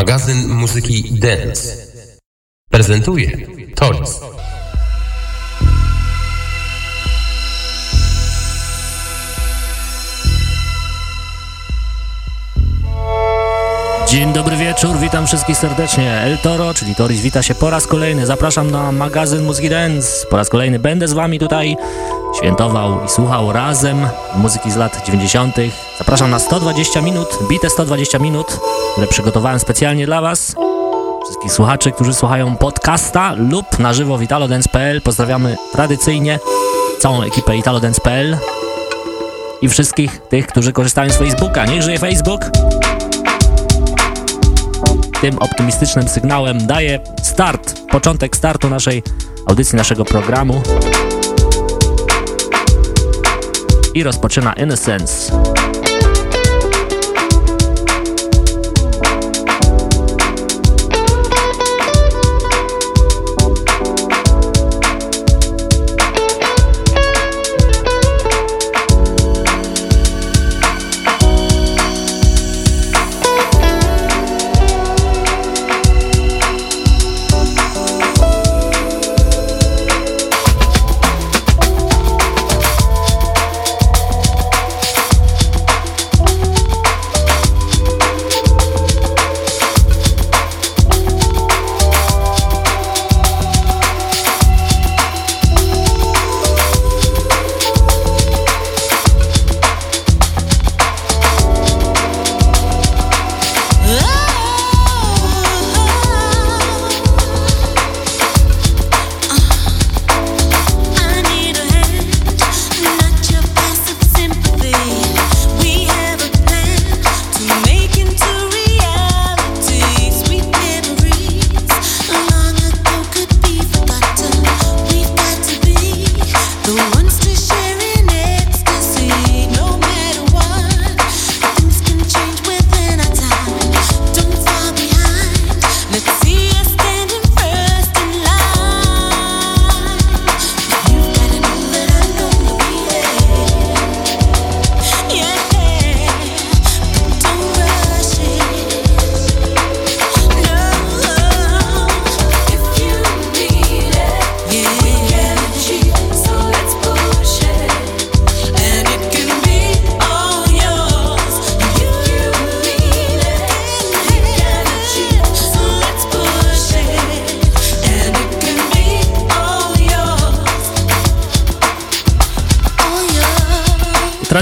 magazyn muzyki Dance. Prezentuje Toris. Dzień dobry wieczór, witam wszystkich serdecznie. El Toro, czyli Toris, wita się po raz kolejny. Zapraszam na magazyn Muzyki Dance. Po raz kolejny będę z wami tutaj świętował i słuchał razem muzyki z lat 90. Zapraszam na 120 minut, bite 120 minut, które przygotowałem specjalnie dla was. Wszystkich słuchaczy, którzy słuchają podcasta lub na żywo w italodance.pl. Pozdrawiamy tradycyjnie całą ekipę italodance.pl i wszystkich tych, którzy korzystają z Facebooka. Niech żyje Facebook! Tym optymistycznym sygnałem daje start, początek startu naszej audycji, naszego programu i rozpoczyna Innocence.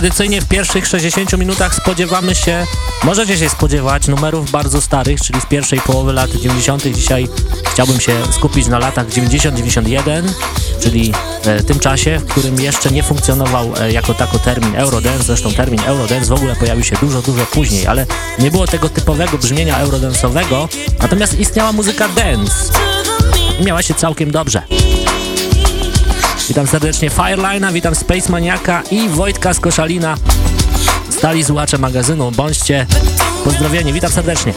Tradycyjnie w pierwszych 60 minutach spodziewamy się, możecie się spodziewać numerów bardzo starych, czyli z pierwszej połowy lat 90. Dzisiaj chciałbym się skupić na latach 90-91, czyli e, tym czasie, w którym jeszcze nie funkcjonował e, jako tako termin Eurodance, zresztą termin Eurodance w ogóle pojawił się dużo, dużo później, ale nie było tego typowego brzmienia eurodance'owego, natomiast istniała muzyka dance i miała się całkiem dobrze. Witam serdecznie Fireline'a, witam Space Maniaka i Wojtka z Koszalina. Stali słuchacze magazynu, bądźcie pozdrowieni, witam serdecznie.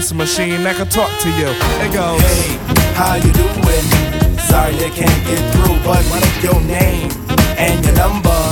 Answer machine that can talk to you. It goes, Hey, how you doing? Sorry I can't get through, but your name and your number?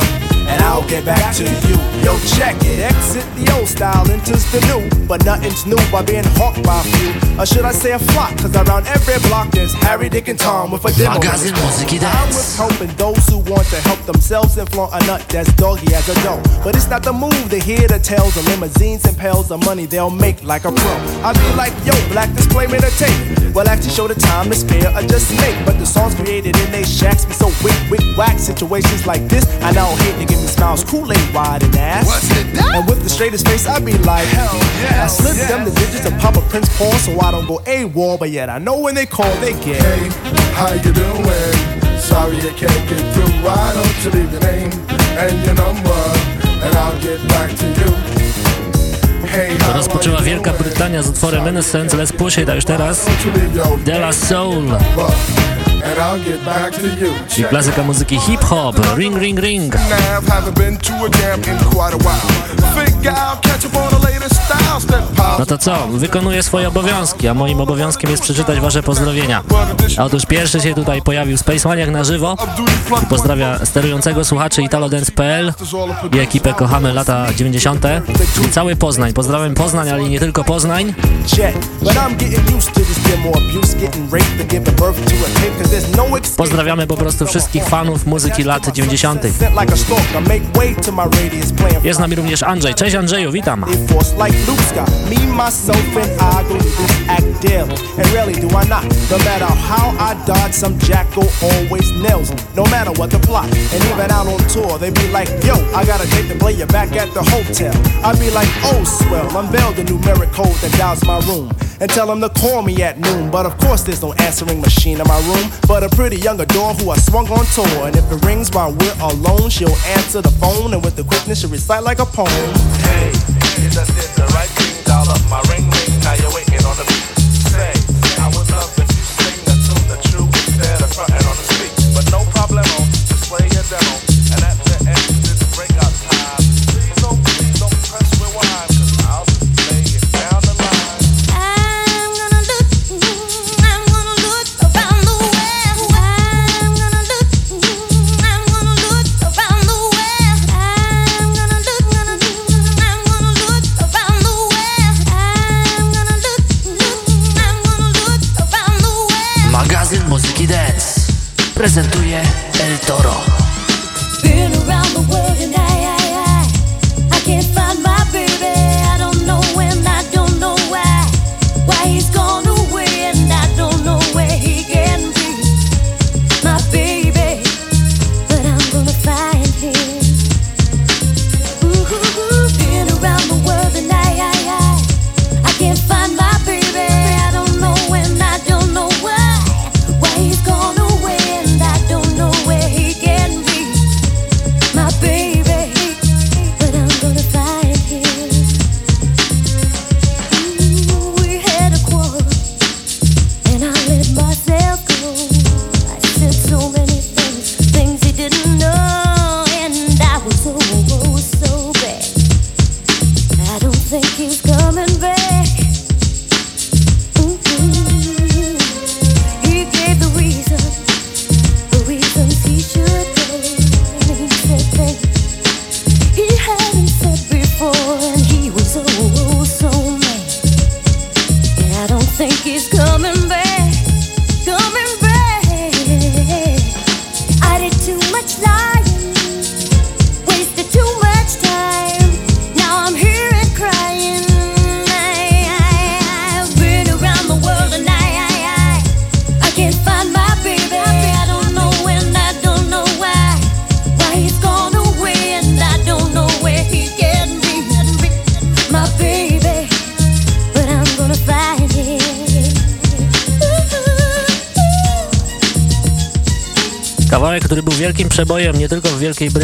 I'll get back to you. Yo, check it. Exit the old style, enters the new. But nothing's new by being hawked by a few. Or should I say a flock? Cause around every block there's Harry, Dick, and Tom with a demo. Magazyn muzyki I was helping those who want to help themselves and flaunt a nut that's doggy as a dough. But it's not the move to hear the tales of limousines and pails of money they'll make like a pro. I be like, yo, black display made a tape. Well, actually show the time to spare or just make. But the songs created in they shacks be so wick, wick, whack. Situations like this, I now hate to give me smiles, Kool-Aid wide and ass. What's it that? And with the straightest face, I be like, hell yeah. I slip them the yes. digits and pop a Prince Paul so I don't go AWOL. But yet I know when they call, they get. Hey, how you doing? Sorry I can't get through. Why don't you leave your name and your number, and I'll get back to you. Hey, how Rozpoczęła Wielka? Brytania z utworem Innocence, Let's Push a już teraz Don't you leave your De La Soul, czyli klasyka muzyki hip-hop, Ring Ring Ring. Nav No to co, wykonuję swoje obowiązki, a moim obowiązkiem jest przeczytać wasze pozdrowienia. A otóż pierwszy się tutaj pojawił Spacemaniak na żywo. Pozdrawia sterującego słuchaczy italodance.pl i ekipę Kochamy lata 90. I cały Poznań. Pozdrawiam Poznań, ale nie tylko Poznań. Pozdrawiamy po prostu wszystkich fanów muzyki lat 90. Sent like a stalker, make way to my radius, playing Jest z nami również Andrzej. Cześć Andrzeju, witam. They force like Luke Scott. Me, myself, and I go act daily. And rarely do I not. No matter how I dodge, some jackal always nails me. No matter what the plot. And even out on tour, they be like, yo, I got a date to play you back at the hotel. I be like, oh, swell, unveil the numeric code that dials my room. And tell them to call me at noon. But of course, there's no answering machine in my room. But a pretty young adore who I swung on tour. And if it rings while we're alone, she'll answer the phone. And with the quickness, she'll recite like a poem. Hey, you just the right thing, my ring ring. Now you're waiting on the beat.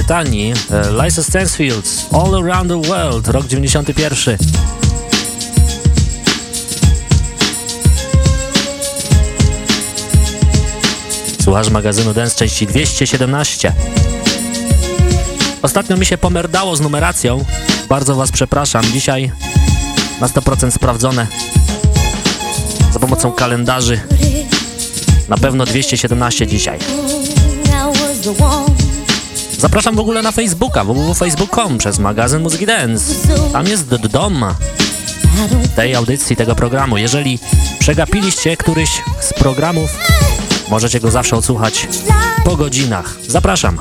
Brytanii e, Liza Stansfield All Around the World, rok 91. Słuchasz magazynu Dance części 217. Ostatnio mi się pomerdało z numeracją. Bardzo was przepraszam. Dzisiaj na 100% sprawdzone za pomocą kalendarzy. Na pewno 217 dzisiaj. Zapraszam w ogóle na Facebooka, www.facebook.com przez magazyn Muzyki Dance. Tam jest dom tej audycji, tego programu. Jeżeli przegapiliście któryś z programów, możecie go zawsze odsłuchać po godzinach. Zapraszam.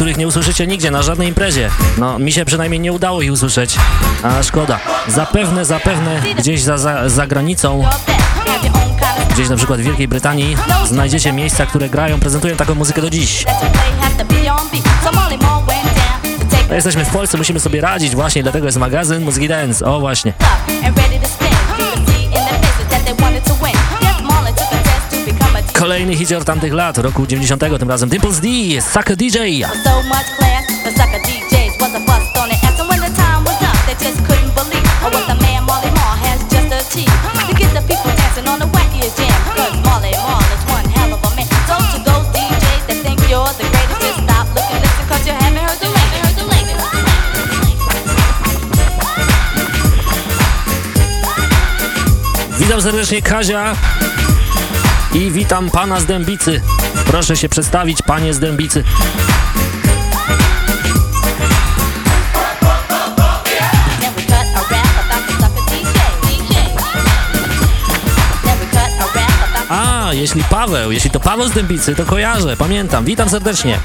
których nie usłyszycie nigdzie, na żadnej imprezie. No, mi się przynajmniej nie udało ich usłyszeć, a szkoda. Zapewne, zapewne gdzieś za, za, za granicą gdzieś na przykład w Wielkiej Brytanii znajdziecie miejsca, które grają, prezentują taką muzykę do dziś. No, jesteśmy w Polsce, musimy sobie radzić właśnie, dlatego jest magazyn Muzyki Dance. O właśnie. Kolejny hicior tamtych lat, roku 90, tym razem Dimples D, Sucker DJ. Witam serdecznie Kazia i witam pana z Dębicy. Proszę się przedstawić, panie z Dębicy. A, jeśli Paweł, jeśli to Paweł z Dębicy, to kojarzę, pamiętam. Witam serdecznie.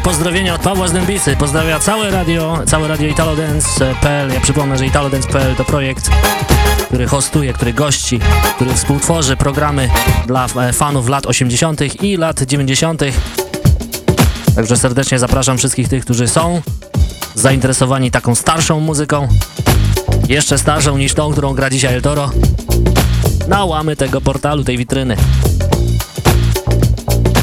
Pozdrowienia od Pawła z Dębicy. Pozdrawia całe radio, całe radio italodance.pl. Ja przypomnę, że italodance.pl to projekt, który hostuje, który gości, który współtworzy programy dla e, fanów lat 80. i lat 90. Także serdecznie zapraszam wszystkich tych, którzy są zainteresowani taką starszą muzyką, jeszcze starszą niż tą, którą gra dzisiaj El Toro, na łamy tego portalu, tej witryny.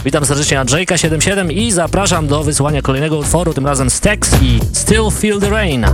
Witam serdecznie Andrzejka77 i zapraszam do wysłania kolejnego utworu, tym razem Stax i Still Feel the Rain.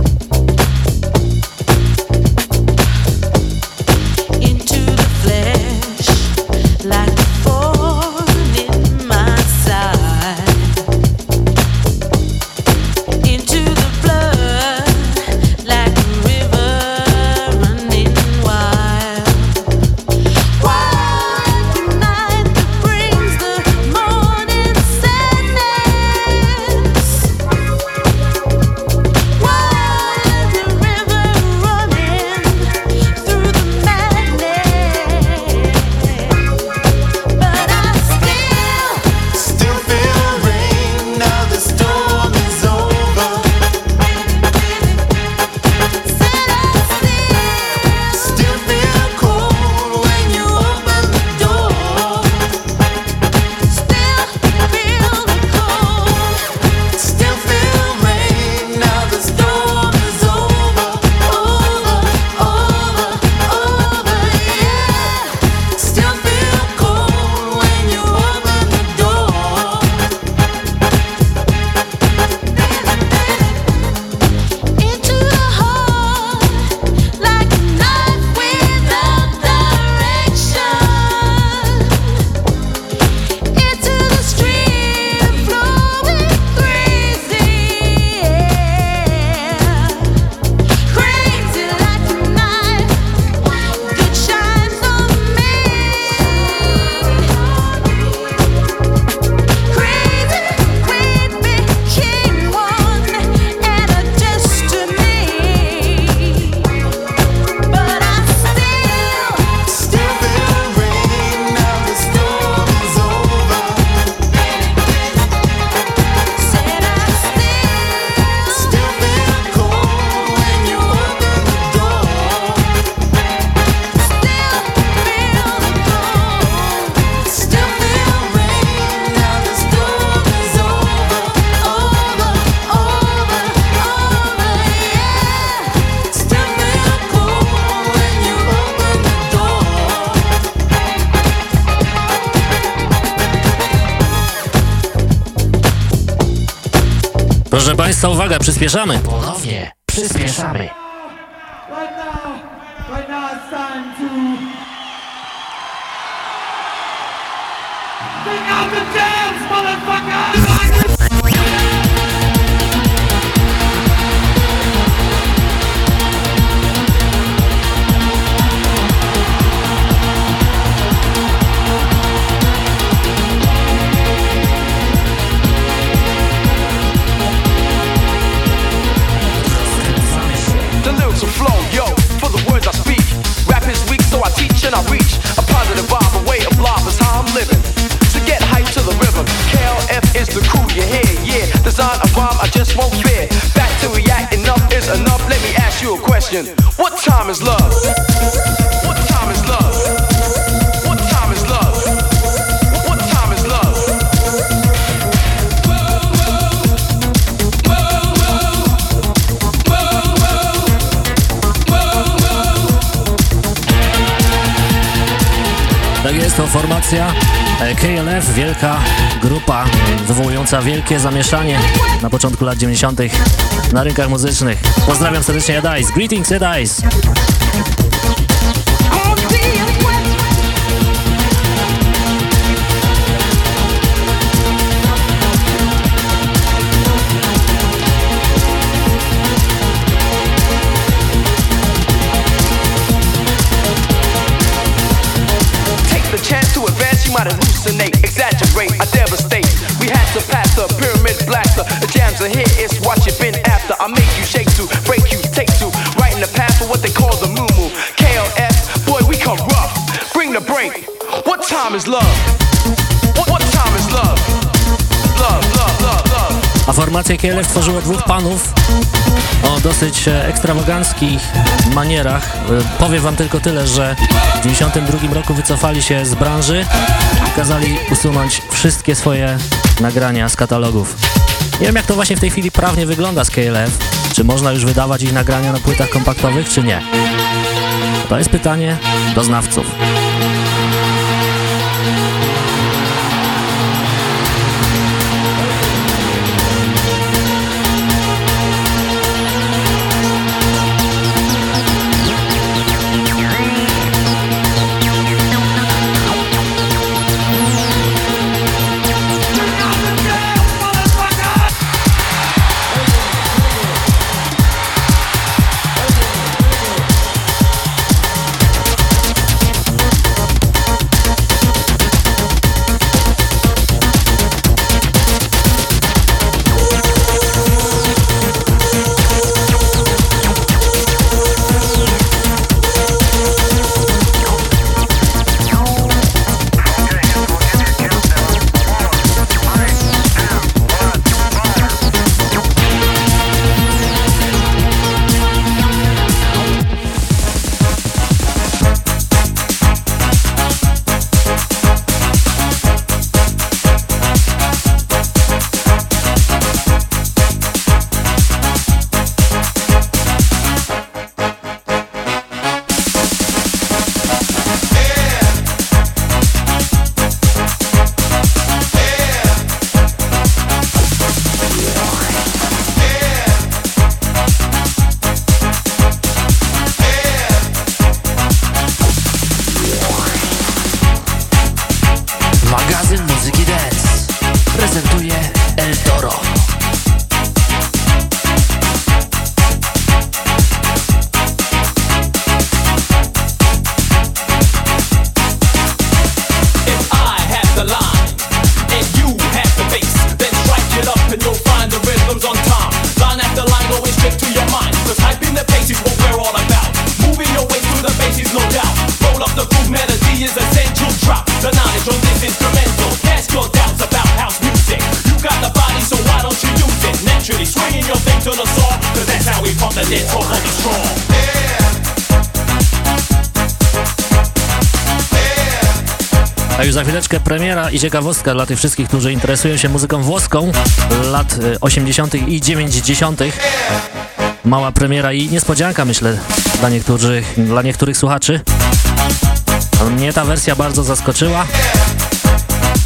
Przyspieszamy. Ponownie, przyspieszamy. Right now, right now it's time to sing out the dance, motherfucker! So I reach. A positive vibe, a way of life is how I'm living. To get hype to the rhythm, KLF is the crew you hear, yeah. Design a rhyme, I just won't fear. Back to react, enough is enough. Let me ask you a question. What time is love? What time is love? To formacja e, KLF, wielka grupa wywołująca wielkie zamieszanie na początku lat 90. na rynkach muzycznych. Pozdrawiam serdecznie Jadais. Greetings Jadais. You've been after. I make you shake to, break you, take to, right in the path for what they call the moo moo. KLF, boy, we come rough. Bring the break. What time is love? What, what time is love? Love, A formację KLF tworzyło dwóch panów o dosyć e, ekstrawaganckich manierach. E, Powiem wam tylko tyle, że w 92 roku wycofali się z branży i kazali usunąć wszystkie swoje nagrania z katalogów. Nie wiem jak to właśnie w tej chwili prawnie wygląda z KLF. Czy można już wydawać ich nagrania na płytach kompaktowych, czy nie? To jest pytanie do znawców. I ciekawostka dla tych wszystkich, którzy interesują się muzyką włoską lat y, 80. i 90. Mała premiera i niespodzianka, myślę, dla niektórych, dla niektórych słuchaczy. Mnie ta wersja bardzo zaskoczyła,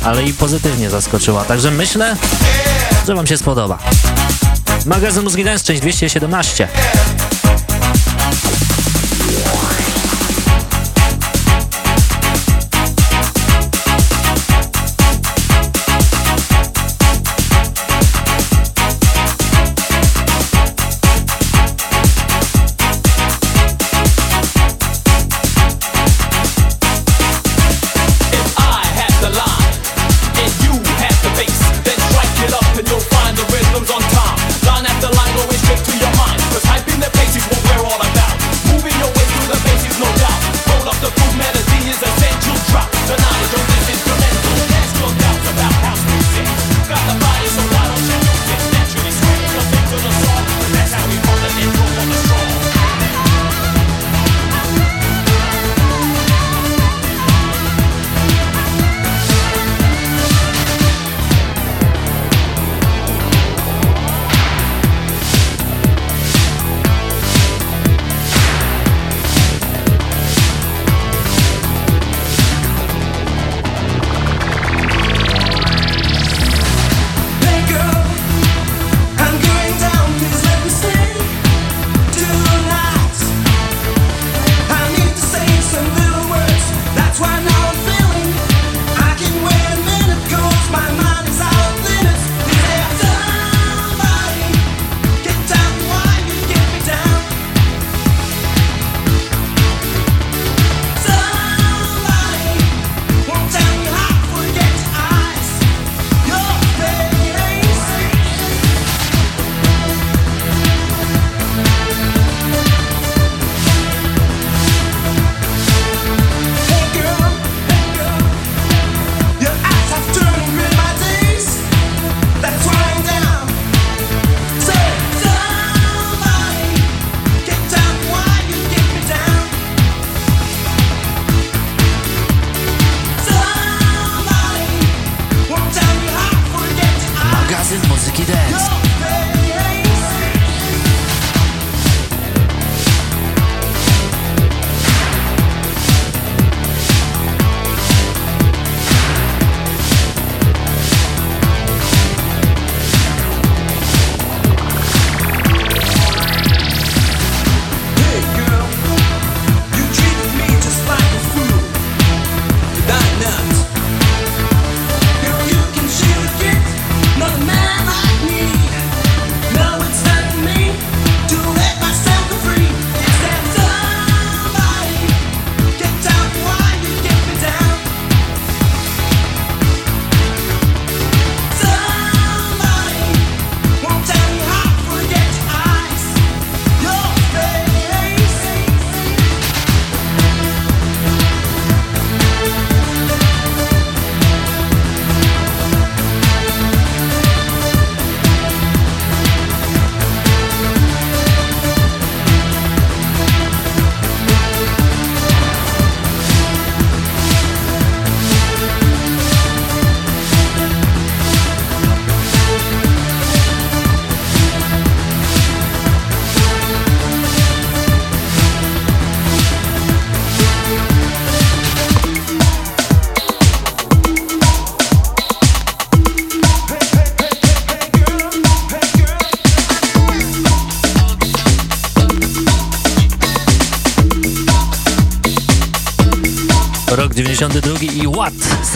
ale i pozytywnie zaskoczyła, także myślę, że wam się spodoba. Magazyn Muzyki Dance, część 217.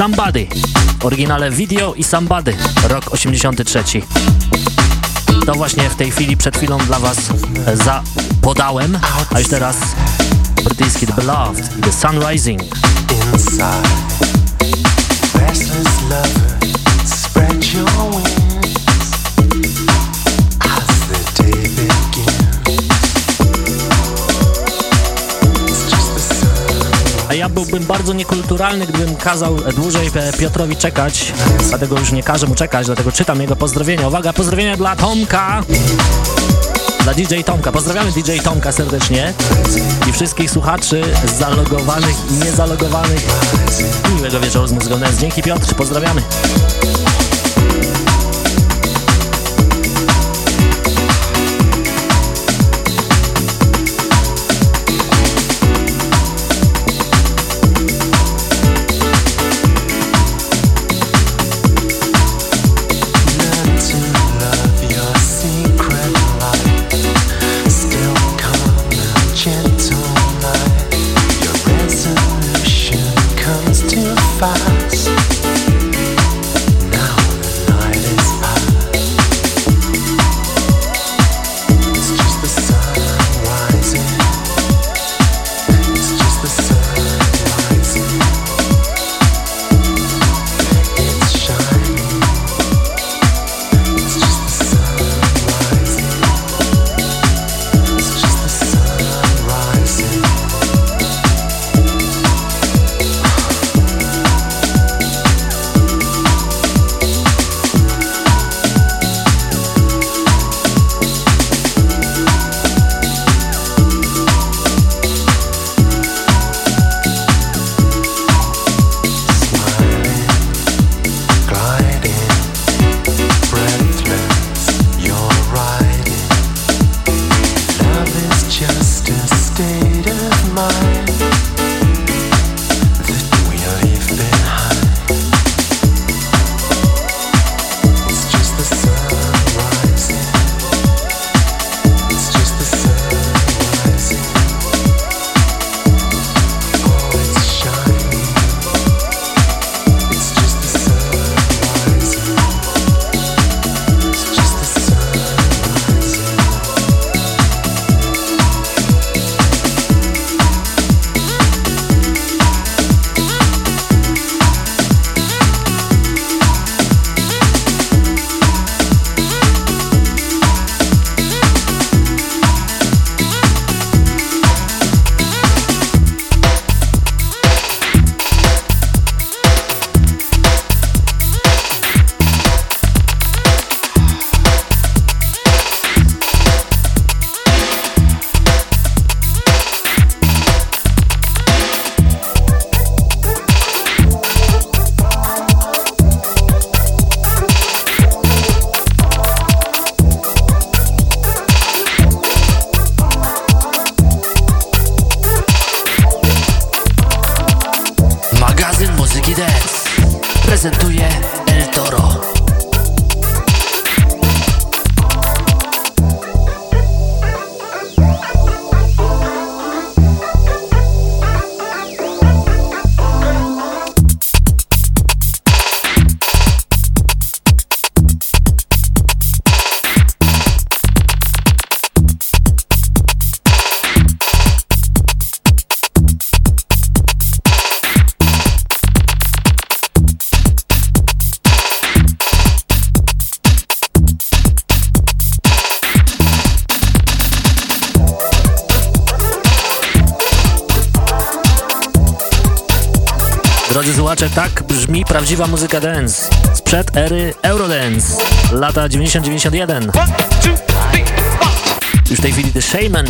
Somebody. Oryginale Video i Somebody. Rok 83. To właśnie w tej chwili, przed chwilą dla was e, za podałem, a już teraz brytyjski The Beloved The Sun Rising. inside. Restless lover, byłbym bardzo niekulturalny, gdybym kazał dłużej Piotrowi czekać, dlatego już nie każę mu czekać, dlatego czytam jego pozdrowienia. Uwaga, pozdrowienia dla Tomka! Dla DJ Tomka. Pozdrawiamy DJ Tomka serdecznie i wszystkich słuchaczy zalogowanych i niezalogowanych. Miłego wieczoru z muzyką. Dzięki Piotr, pozdrawiamy. Prawdziwa muzyka dance sprzed ery Eurodance, lata 90-91. Już w tej chwili The Shaman.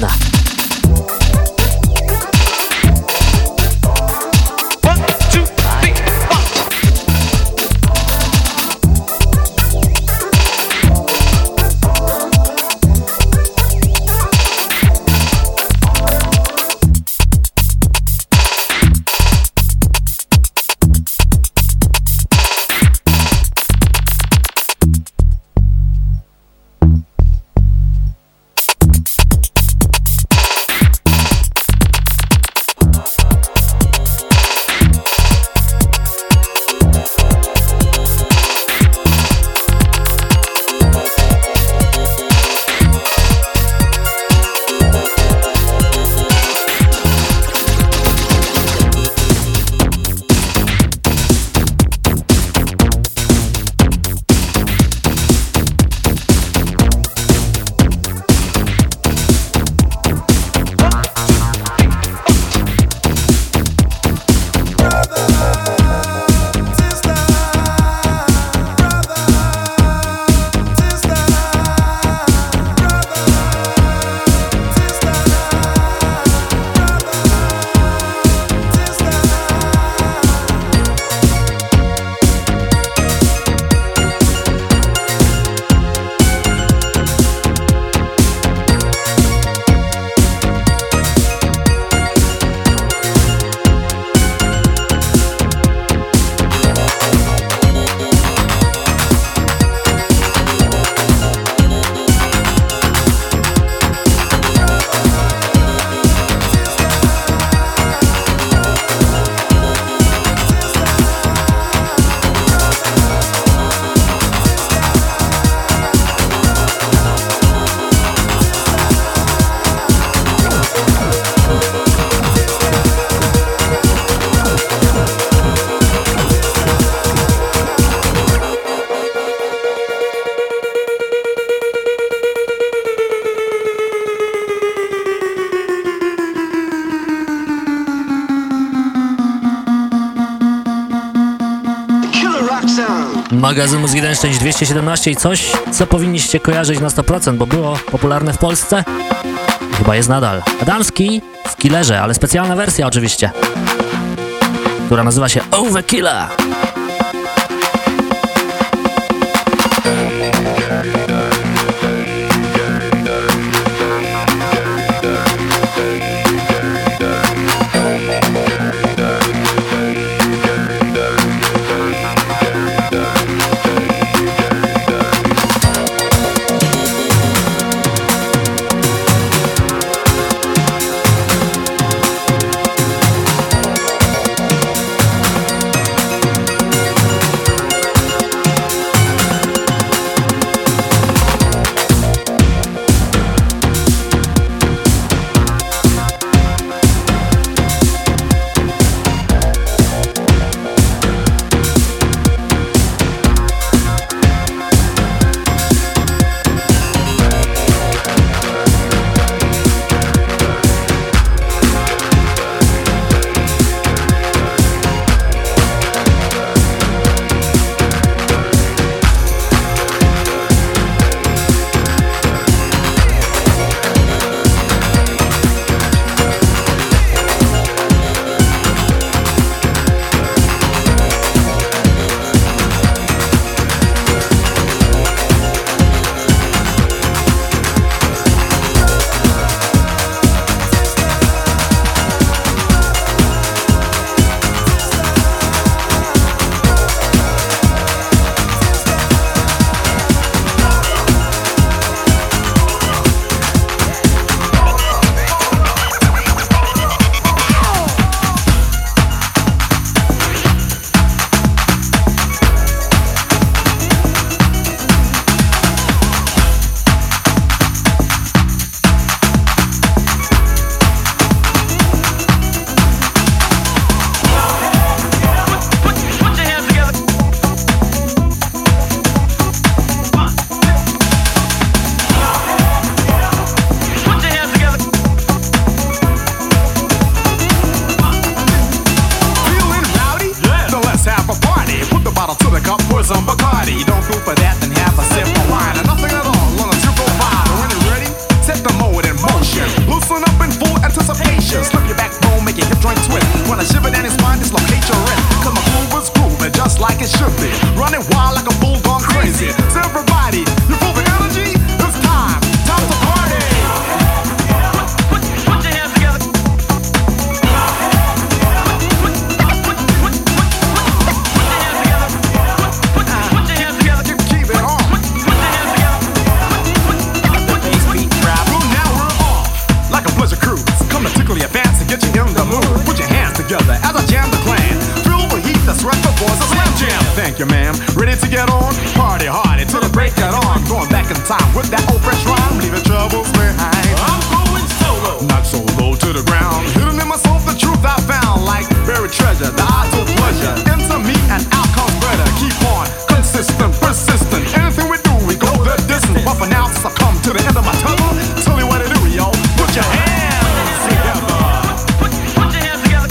Magazyn Muzyki Dance, część 217 i coś, co powinniście kojarzyć na 100%, bo było popularne w Polsce. Chyba jest nadal. Adamski w Killerze, ale specjalna wersja oczywiście, która nazywa się Overkiller. That old fresh rhyme, leaving troubles behind. I'm going solo, not so low to the ground. Hidden in myself, the truth I found, like buried treasure, the eye to pleasure. Into me and out comes better. Keep on, consistent, persistent. Anything we do, we go the distance. But for now, since I come to the end of my tunnel, tell me what to do, yo. Put your hands together. Put your hands together.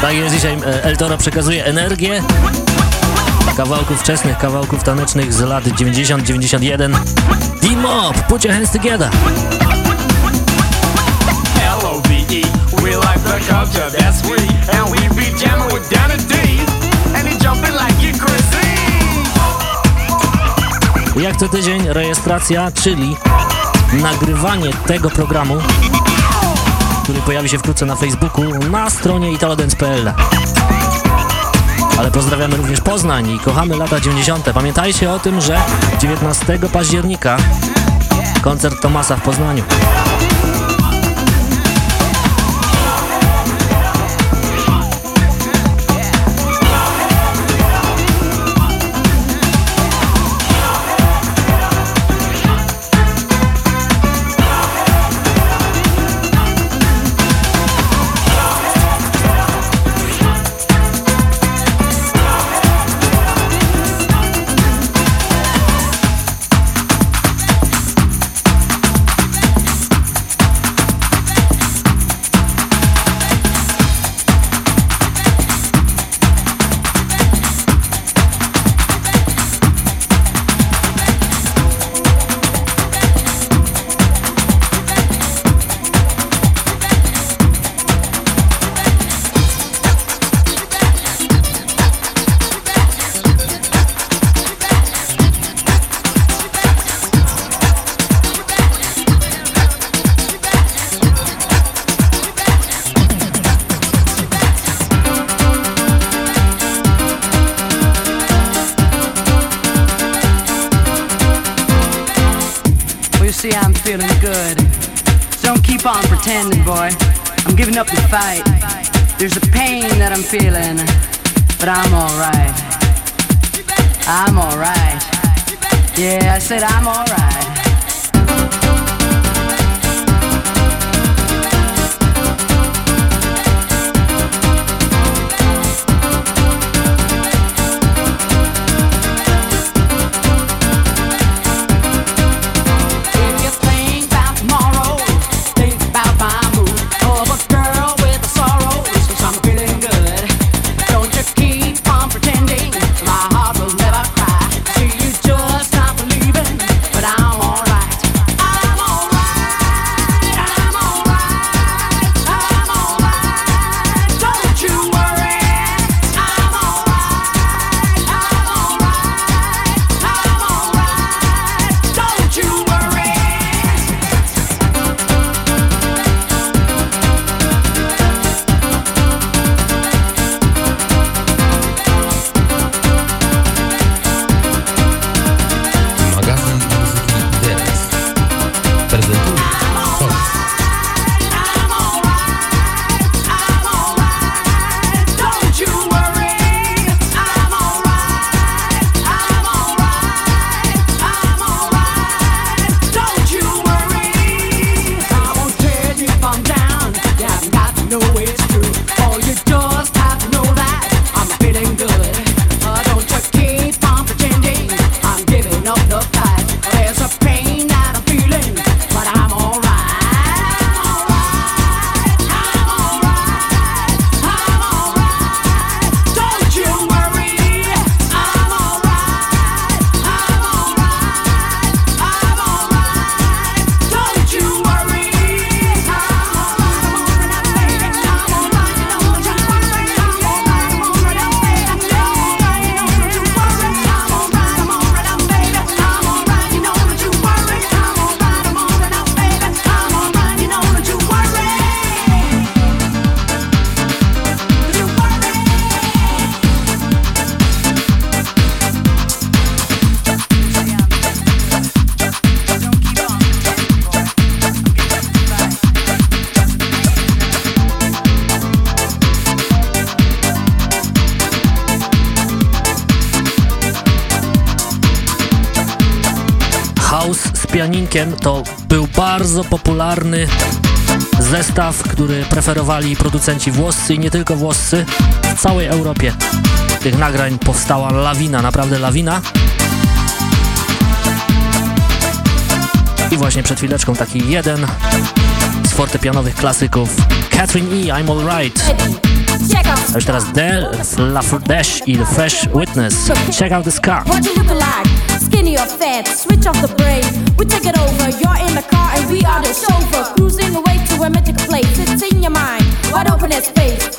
Tak jest, dzisiaj El Toro przekazuje energię kawałków wczesnych, kawałków tanecznych z lat 90-91. D-Mob, put your hands together. L-O-V-E, we like the culture, that's we. And we be jamming with Danny D. And he jumping like you crazy. Jak co tydzień rejestracja, czyli nagrywanie tego programu, który pojawi się wkrótce na Facebooku, na stronie italodance.pl. Ale pozdrawiamy również Poznań i kochamy lata 90. Pamiętajcie o tym, że 19 października koncert Tomasa w Poznaniu. fight. There's a pain that I'm feeling, but I'm alright. I'm alright. Yeah, I said I'm alright. traw, który preferowali producenci włoscy i nie tylko włoscy w całej Europie. Tych nagrań powstała lawina, naprawdę lawina. I właśnie przed chwileczką taki jeden z fortepianowych klasyków Catherine E. I'm Alright. A już teraz The La i The Fresh Witness. Check out this car. What you looking like? Skinny or fat? Switch off the brain. We take it over, you're in the car and we are the chauffeur. Cruising away to a magical place, it's in your mind, wide open as space.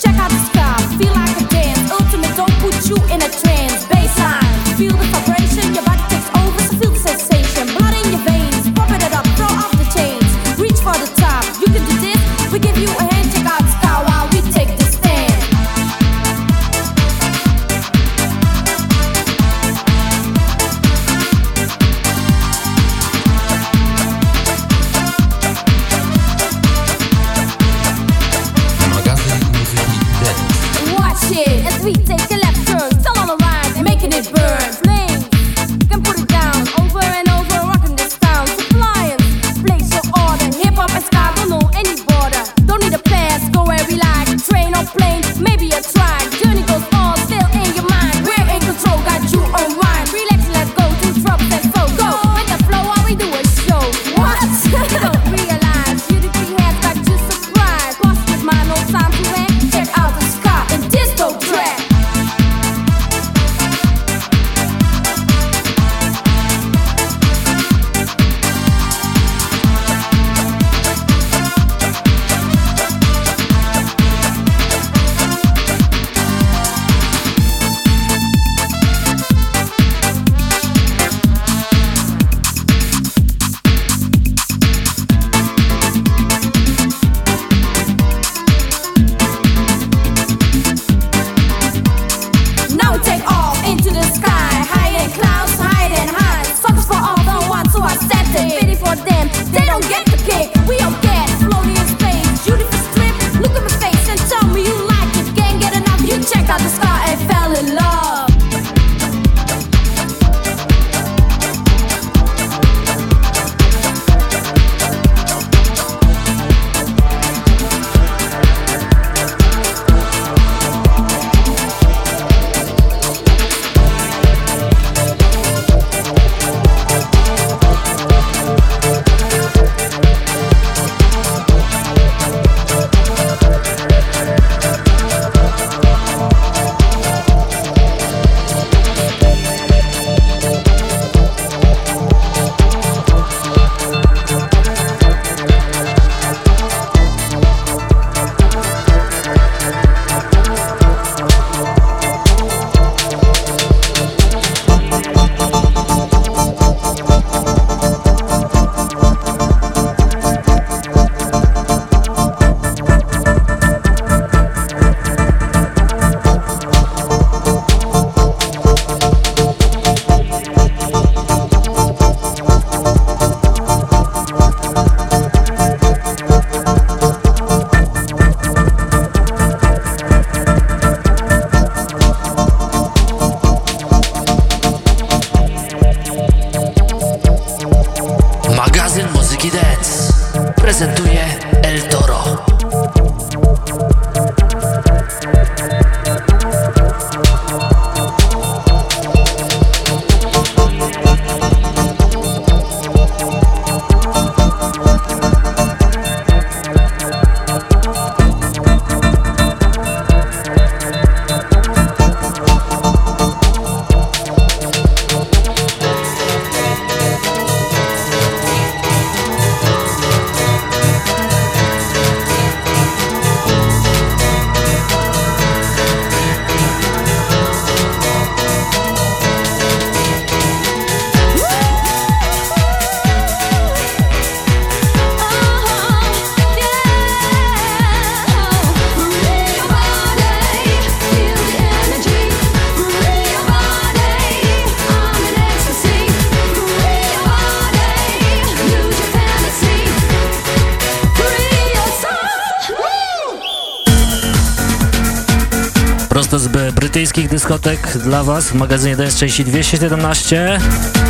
Dyskotek dla Was w magazynie DS części 217.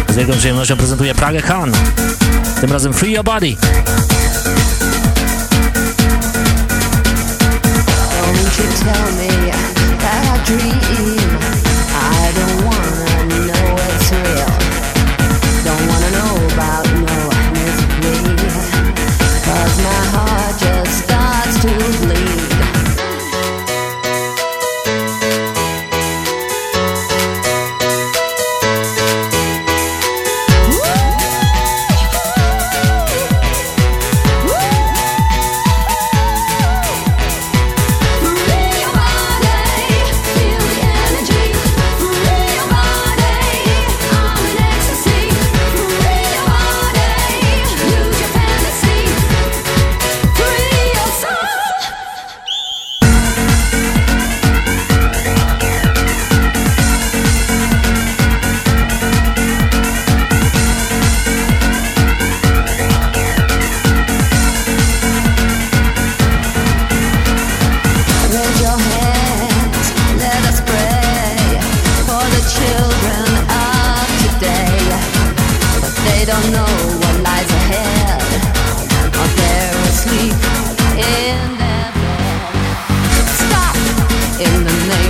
Z wielką przyjemnością prezentuję Pragę Han. Tym razem Free Your Body.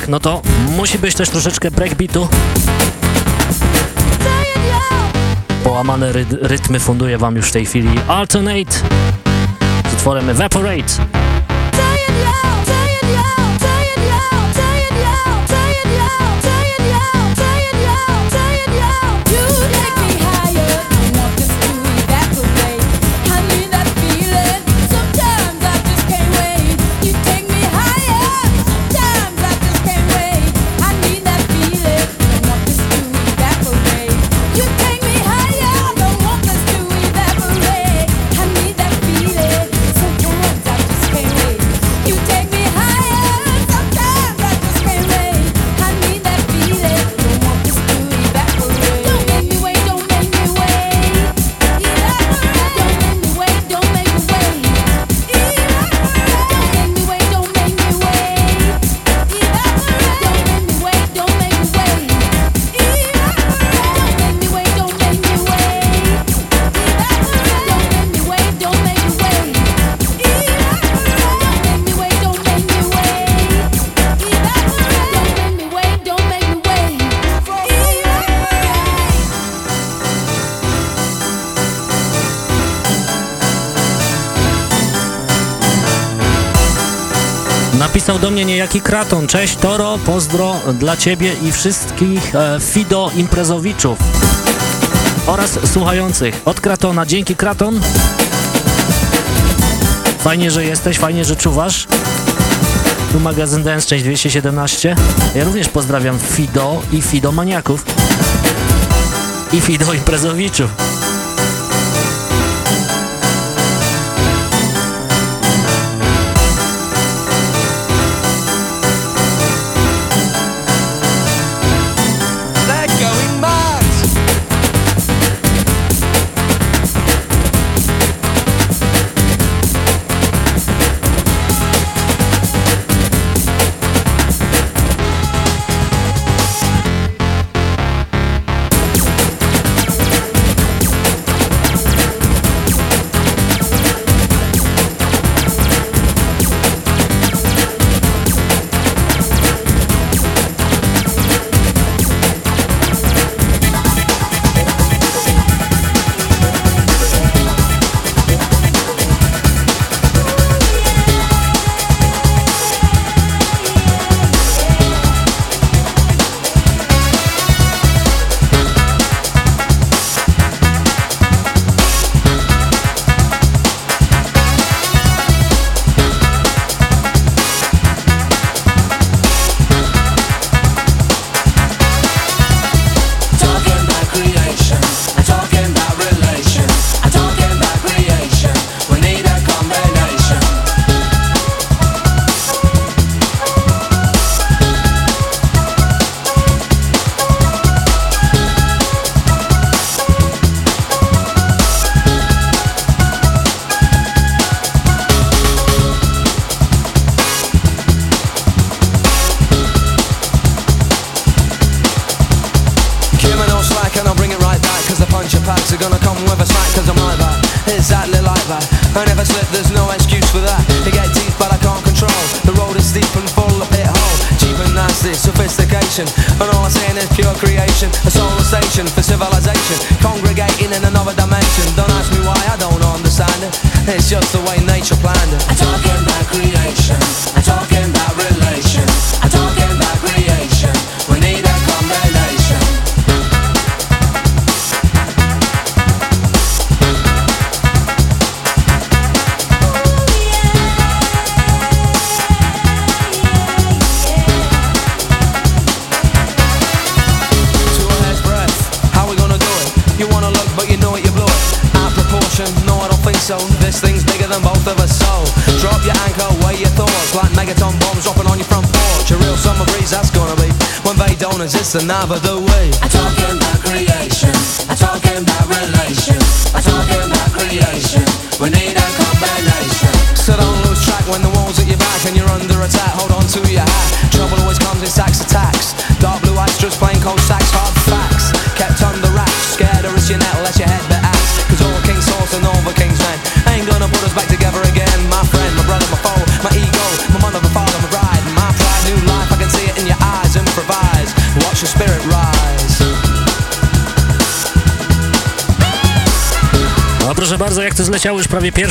tak, no to musi być też troszeczkę breakbeatu. Połamane ry rytmy funduje wam już w tej chwili Alternate z utworem Evaporate. Mnie niejaki Kraton. Cześć Toro, pozdro dla Ciebie i wszystkich e, Fido imprezowiczów oraz słuchających. Od Kratona, dzięki Kraton. Fajnie, że jesteś, fajnie, że czuwasz. Tu magazyn Dance, część 217. Ja również pozdrawiam Fido i Fido maniaków. I Fido imprezowiczów.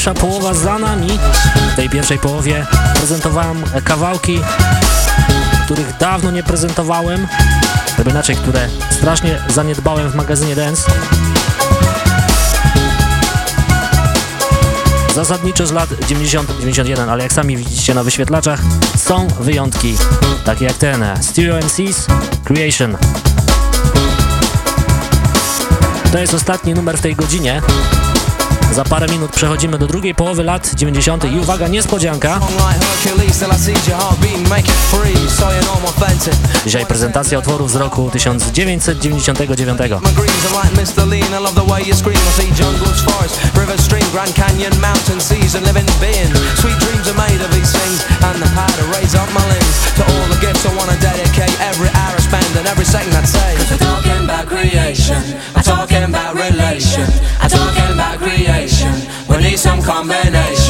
Pierwsza połowa za nami. W tej pierwszej połowie prezentowałem kawałki, których dawno nie prezentowałem, lub inaczej, które strasznie zaniedbałem w magazynie Dance. Zasadniczo z lat 90-91, ale jak sami widzicie na wyświetlaczach, są wyjątki, takie jak ten e, Stereo MC's Creation. To jest ostatni numer w tej godzinie. Za parę minut przechodzimy do drugiej połowy lat 90. i uwaga, niespodzianka. Dzisiaj prezentacja utworów z roku 1999. Talking about creation, talking about relation some combination.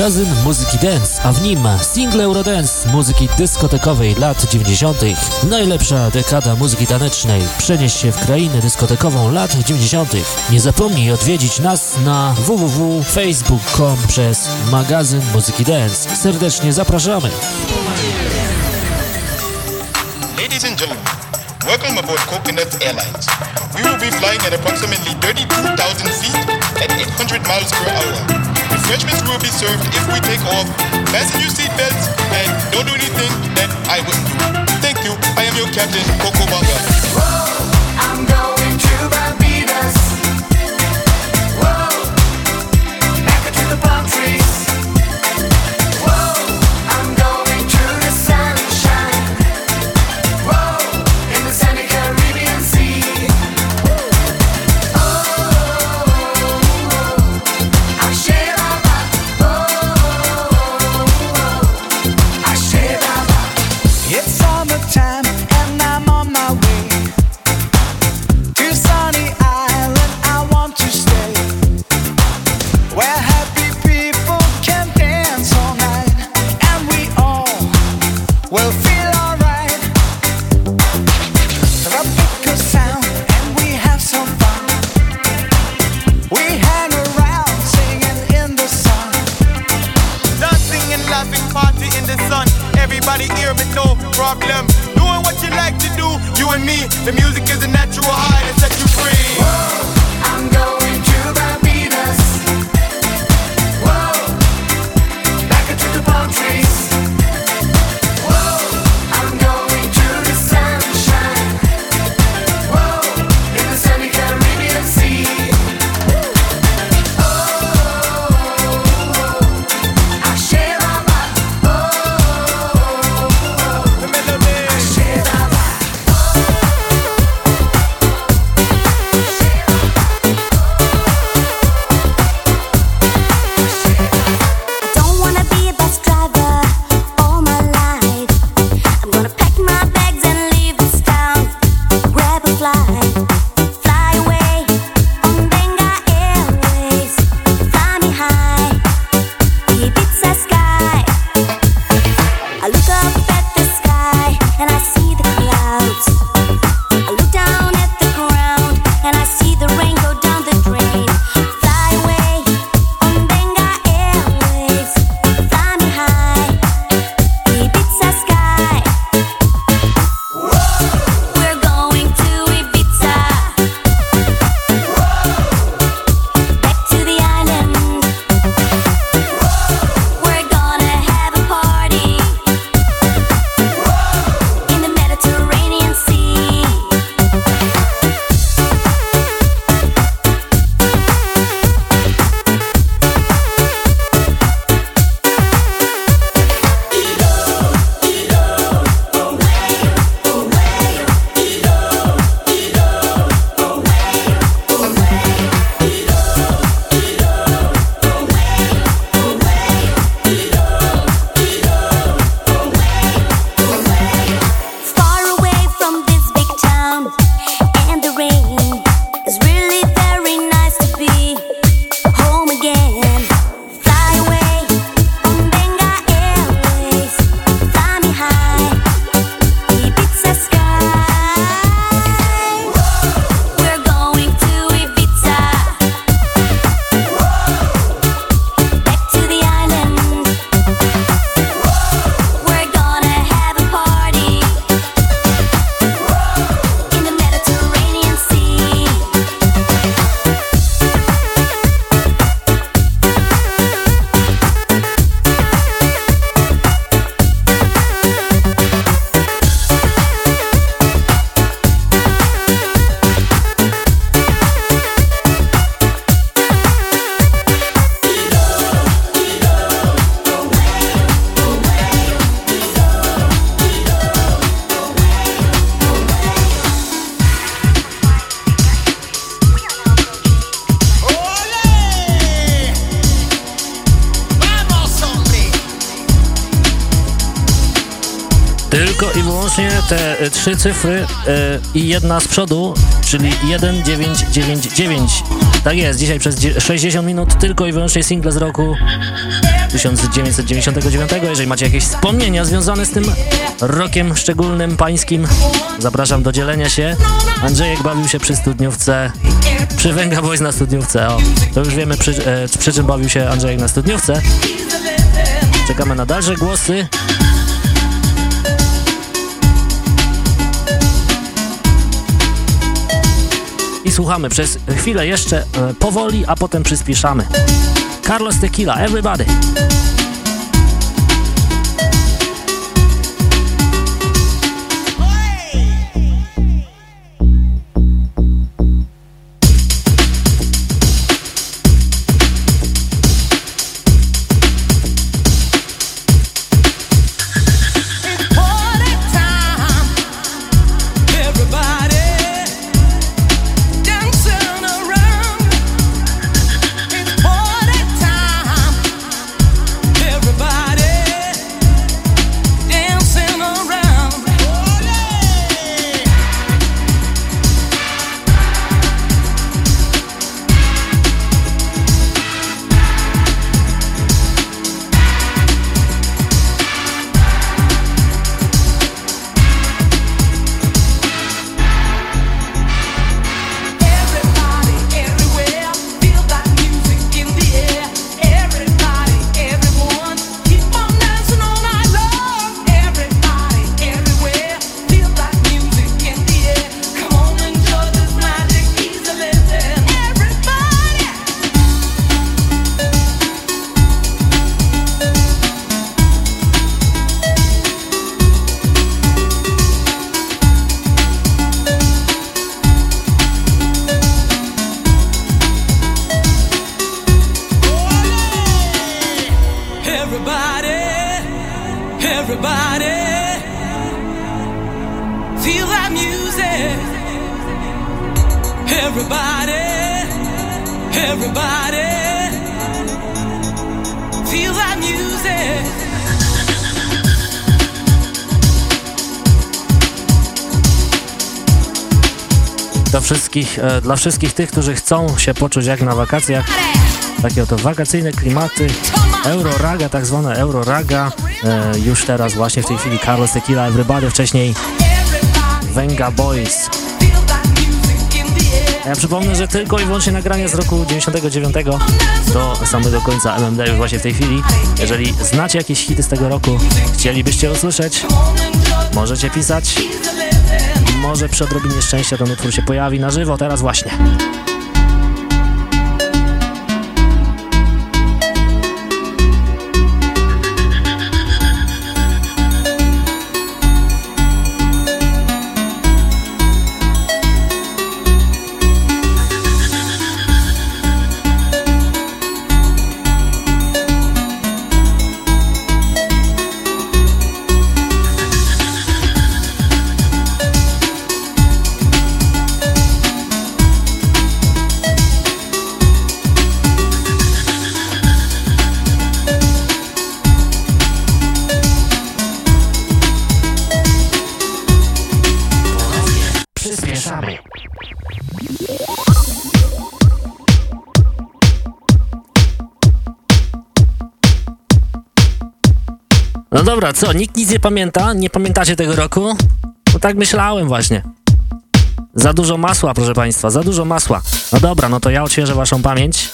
magazyn muzyki dance, a w nim single Eurodance muzyki dyskotekowej lat 90. Najlepsza dekada muzyki tanecznej. Przenieś się w krainę dyskotekową lat 90. Nie zapomnij odwiedzić nas na www.facebook.com przez magazyn muzyki dance. Serdecznie zapraszamy. Ladies and gentlemen, welcome aboard Coconut Airlines. We will be flying at approximately 32,000 feet at 800 miles per hour. Judgment's will be served if we take off. Fasten your seatbelts and don't do anything that I wouldn't do. Thank you. I am your captain, Coco Banga. Whoa, I'm going. trzy cyfry e, i jedna z przodu, czyli 1999. Tak jest, dzisiaj przez 60 minut tylko i wyłącznie single z roku 1999. Jeżeli macie jakieś wspomnienia związane z tym rokiem szczególnym, pańskim, zapraszam do dzielenia się. Andrzejek bawił się przy studniówce, przy Węga Boys na studniówce. O, to już wiemy przy, e, przy czym bawił się Andrzejek na studniówce. Czekamy na dalsze głosy. i słuchamy przez chwilę jeszcze e, powoli, a potem przyspieszamy. Carlos Tequila, Everybody. Dla wszystkich tych, którzy chcą się poczuć jak na wakacjach, takie oto wakacyjne klimaty, Euroraga, tak zwane Euroraga, e, już teraz właśnie w tej chwili Carlos Tequila, Everybody, wcześniej Venga Boys. Ja przypomnę, że tylko i wyłącznie nagranie z roku 99 do samego końca MMD już właśnie w tej chwili. Jeżeli znacie jakieś hity z tego roku, chcielibyście usłyszeć, możecie pisać. Może przy odrobinie szczęścia ten utwór się pojawi na żywo, teraz właśnie. Dobra, co? Nikt nic nie pamięta? Nie pamiętacie tego roku? No tak myślałem właśnie. Za dużo masła, proszę Państwa, za dużo masła. No dobra, no to ja odświeżę Waszą pamięć.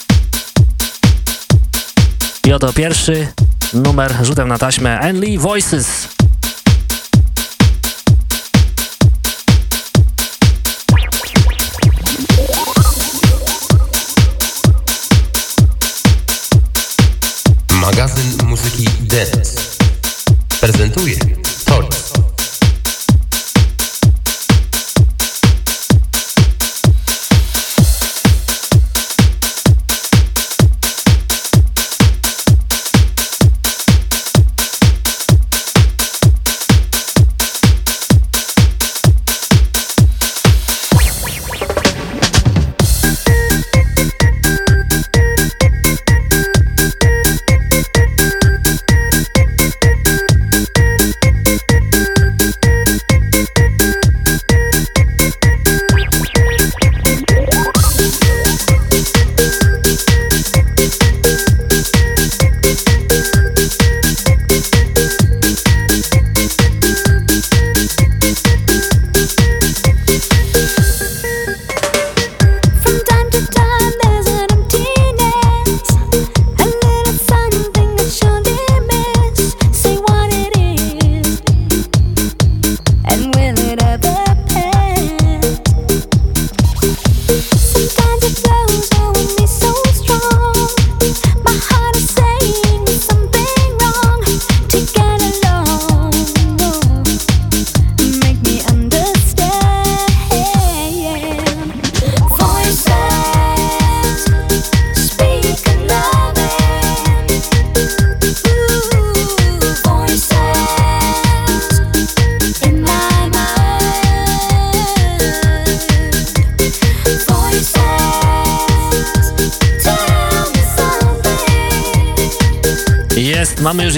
I oto pierwszy numer rzutem na taśmę Enly Voices. Magazyn muzyki Dance prezentuje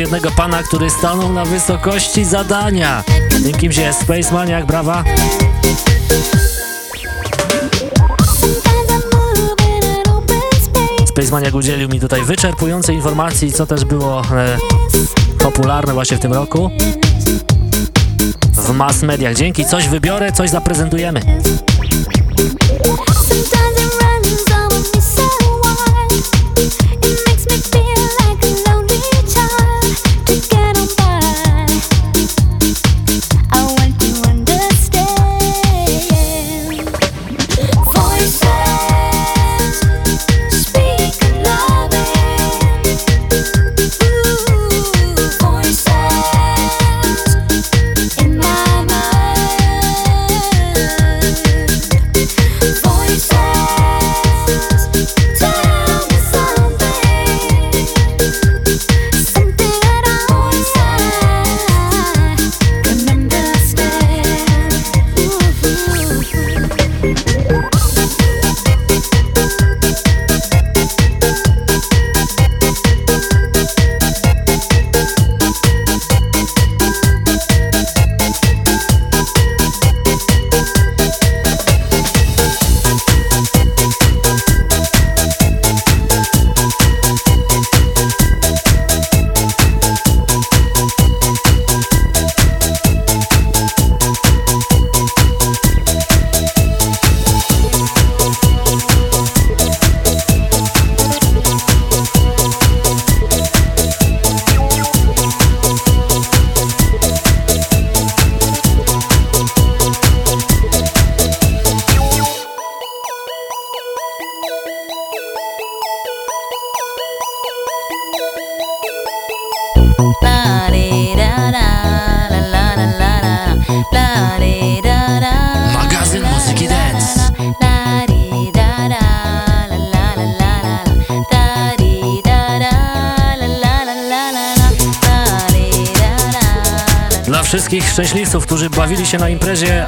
jednego pana, który stanął na wysokości zadania. Tym kimś jest Space Maniac, brawa. Space Maniac udzielił mi tutaj wyczerpującej informacji, co też było e, popularne właśnie w tym roku. W mass mediach. Dzięki, coś wybiorę, coś zaprezentujemy.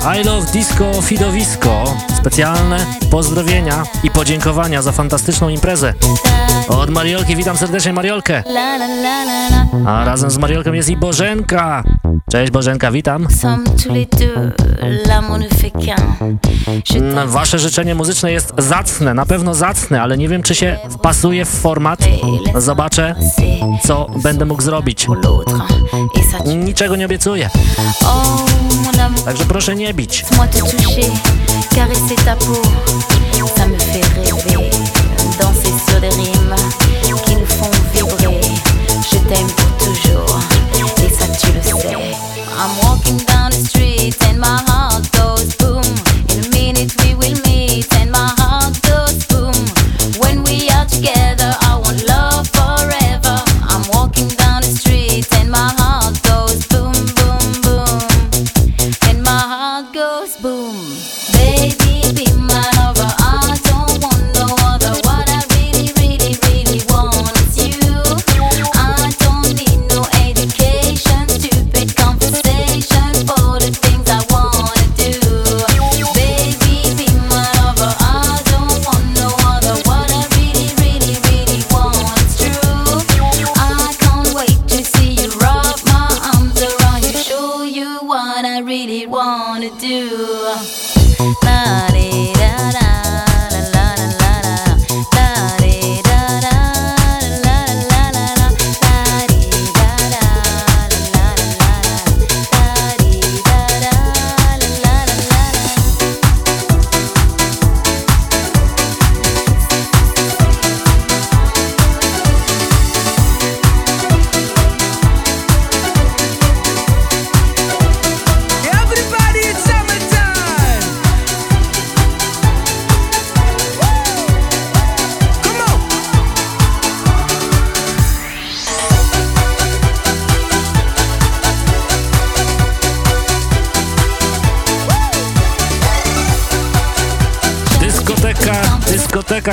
I Love Disco Fidowisko, specjalne pozdrowienia i podziękowania za fantastyczną imprezę. Od Mariolki witam serdecznie Mariolkę. A razem z Mariolką jest i Bożenka. Cześć Bożenka, witam. Mm, Wasze życzenie muzyczne jest zacne, na pewno zacne, ale nie wiem, czy się wpasuje w format. Zobaczę, co będę mógł zrobić. Niczego nie obiecuję. Oh, Także proszę nie bić. Danser sur des rimes qui nous font vibrer. Je t'aime pour toujours,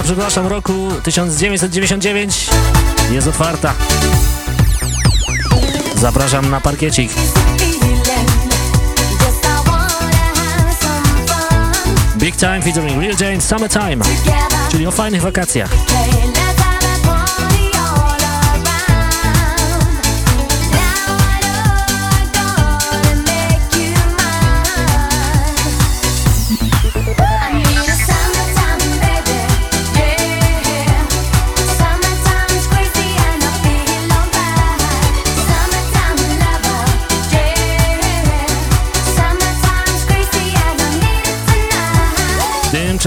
przepraszam, roku 1999 jest otwarta. Zapraszam na parkiecik. Big Time featuring Real James Summertime, czyli o fajnych wakacjach.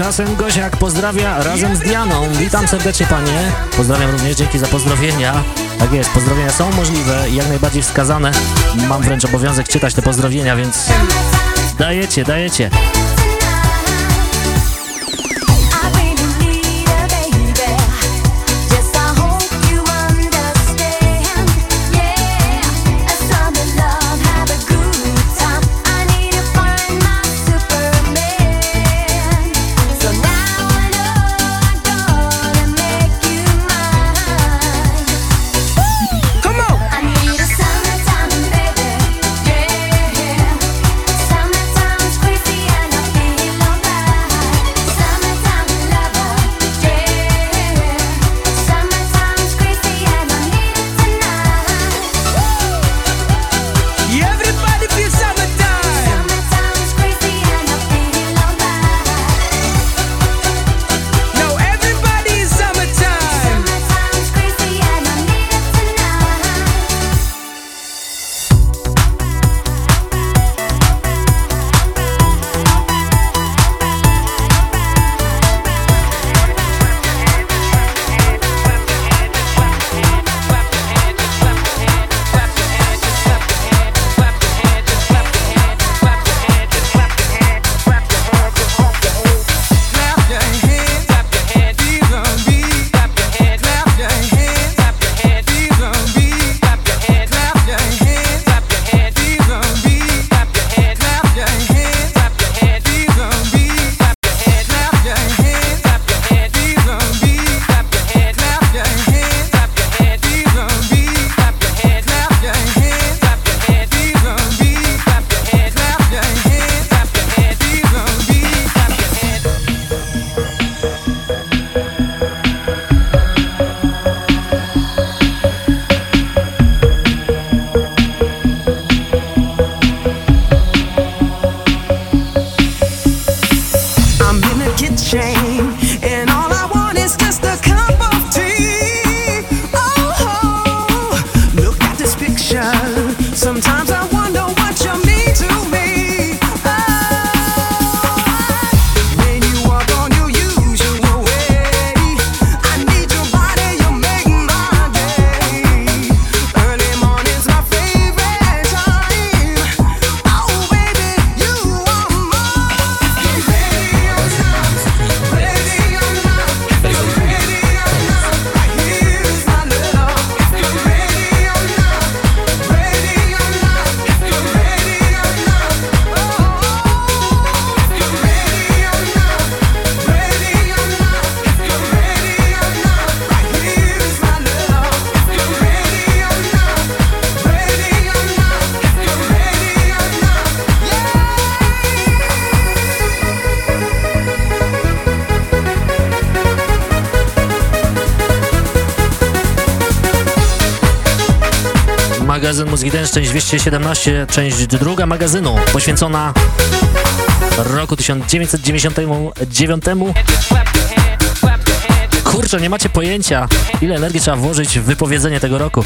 Tymczasem Gosiak pozdrawia razem z Dianą. Witam serdecznie panie. Pozdrawiam również, dzięki za pozdrowienia. Tak jest, pozdrowienia są możliwe i jak najbardziej wskazane. Mam wręcz obowiązek czytać te pozdrowienia, więc dajecie, dajecie. Dance, część 217, część druga magazynu, poświęcona roku 1999. Kurczę, nie macie pojęcia, ile energii trzeba włożyć w wypowiedzenie tego roku.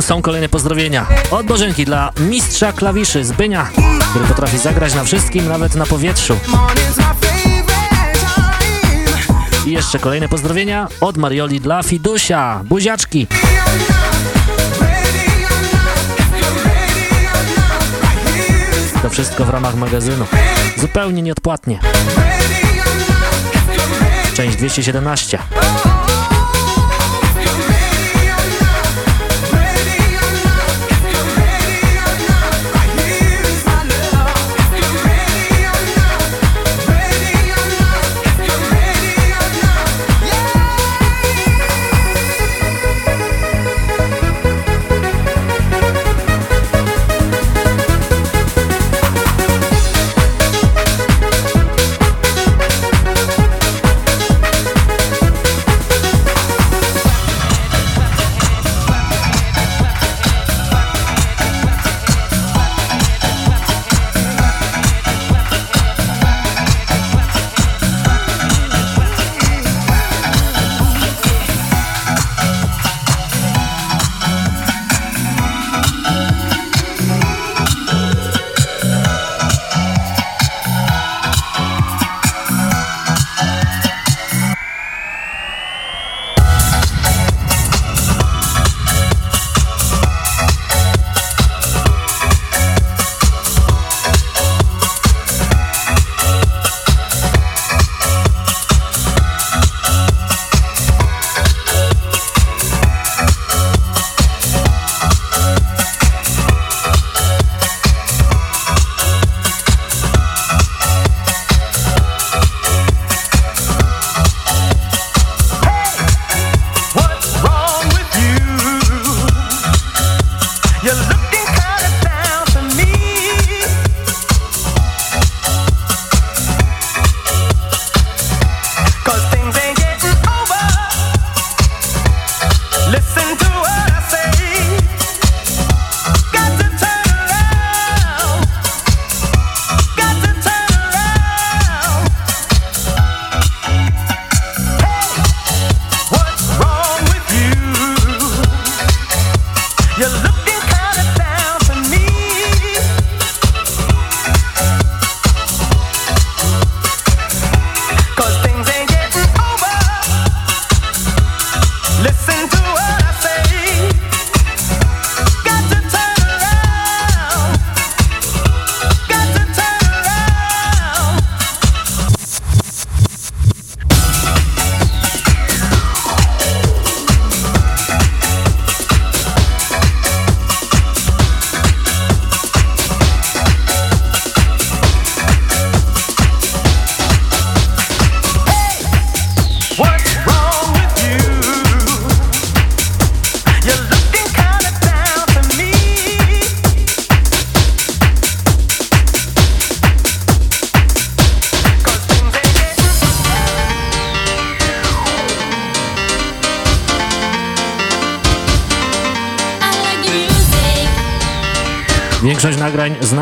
Są kolejne pozdrowienia. Od Bożenki dla mistrza klawiszy Zbynia, który potrafi zagrać na wszystkim, nawet na powietrzu. I jeszcze kolejne pozdrowienia od Marioli dla Fidusia. Buziaczki. To wszystko w ramach magazynu. Zupełnie nieodpłatnie. Część 217.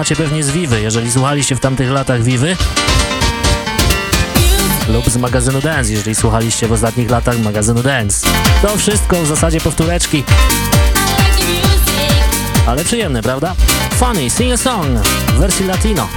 znacie pewnie z Vivy, jeżeli słuchaliście w tamtych latach Vivy. Lub z magazynu Dance, jeżeli słuchaliście w ostatnich latach magazynu Dance. To wszystko w zasadzie powtóreczki. Ale przyjemne, prawda? Funny, sing a song w wersji latino.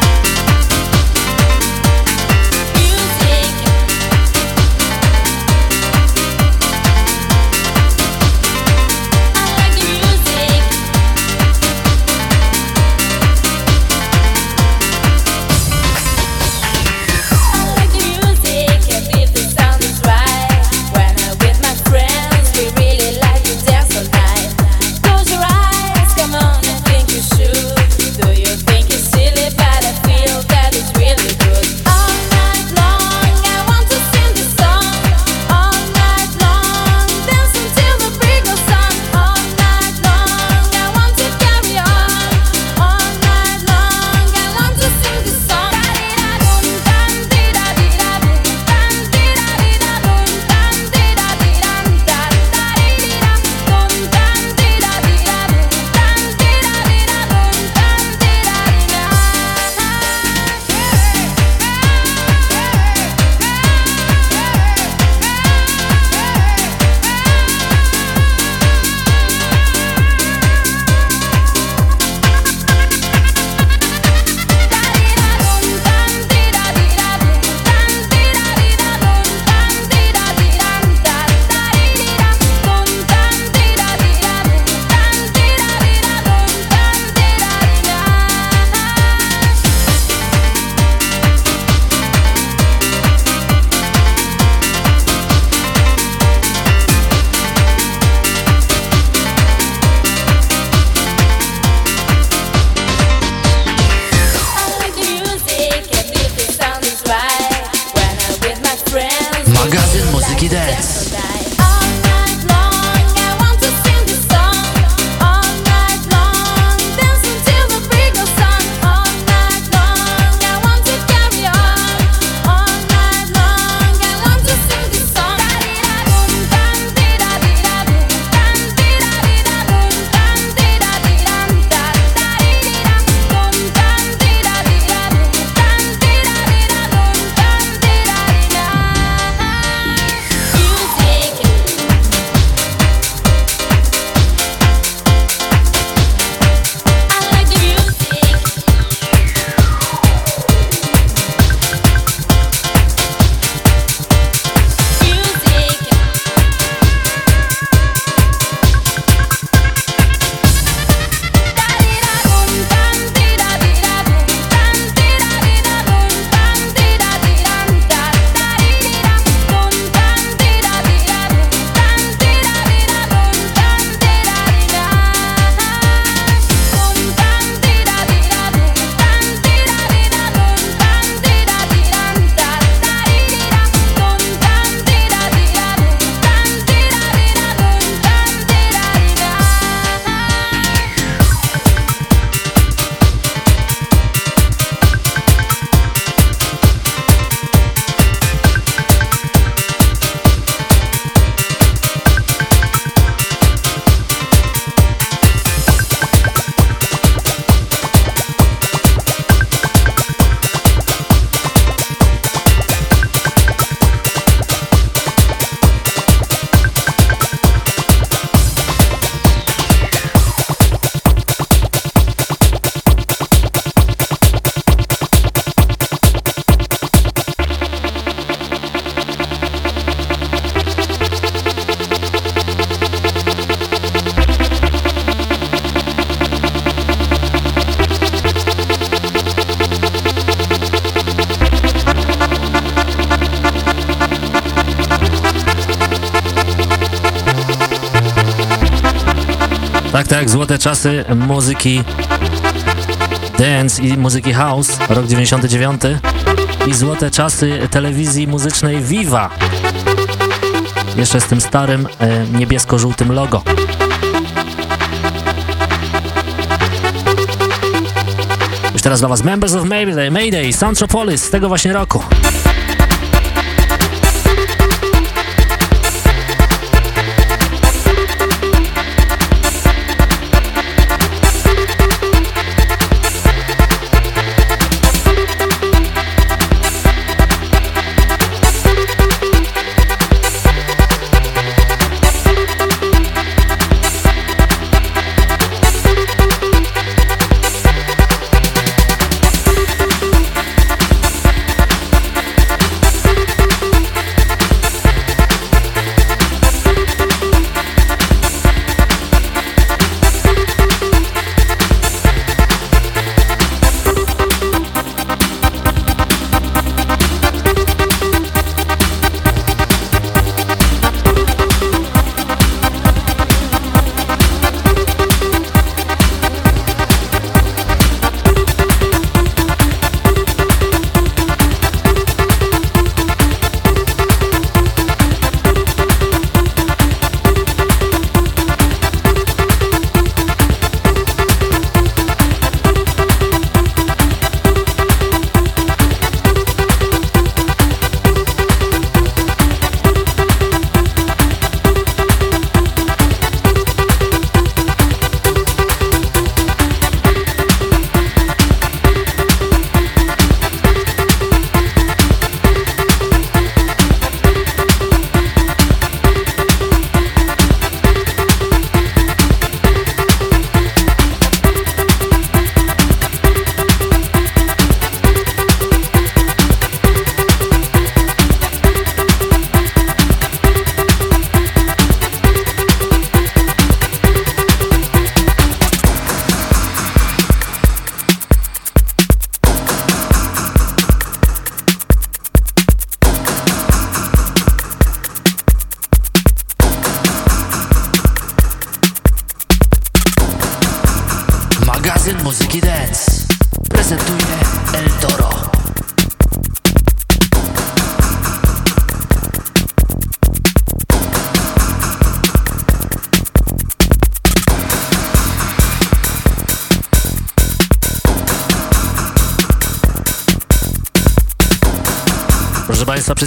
Muzyki dance i muzyki house, rok 99 i złote czasy telewizji muzycznej Viva. Jeszcze z tym starym e, niebiesko-żółtym logo. Już teraz dla Was Members of Mayday, Mayday, Soundtropolis z tego właśnie roku.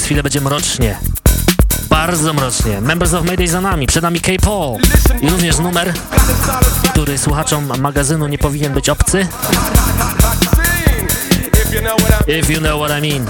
Chwilę będzie mrocznie. Bardzo mrocznie. Members of Mayday za nami, przed nami K-Paul. I również numer, który słuchaczom magazynu nie powinien być obcy. If you know what I mean.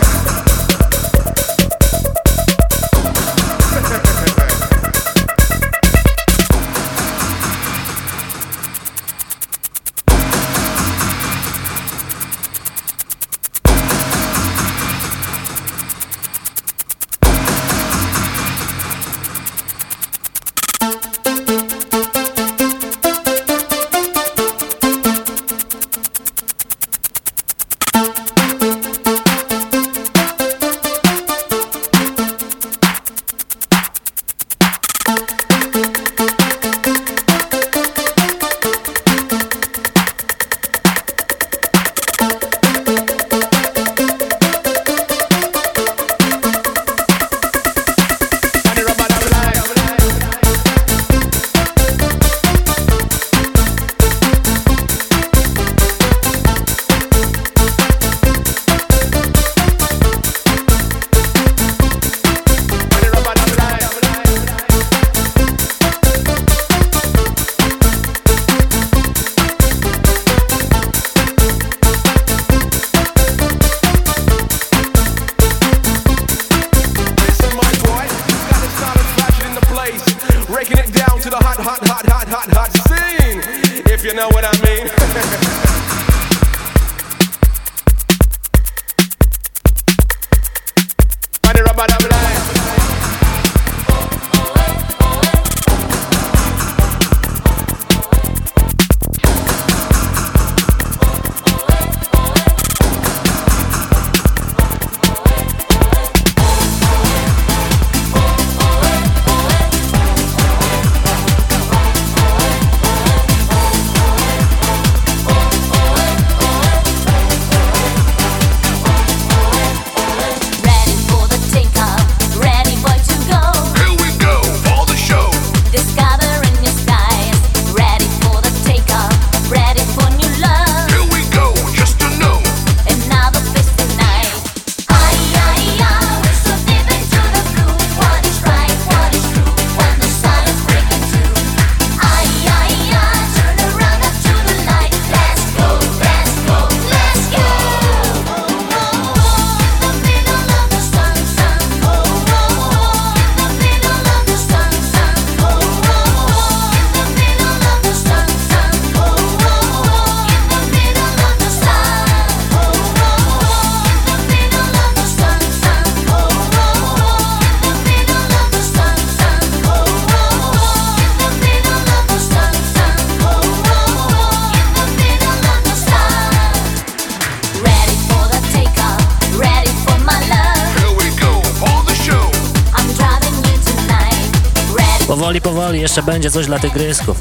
jeszcze będzie coś dla tygrysków.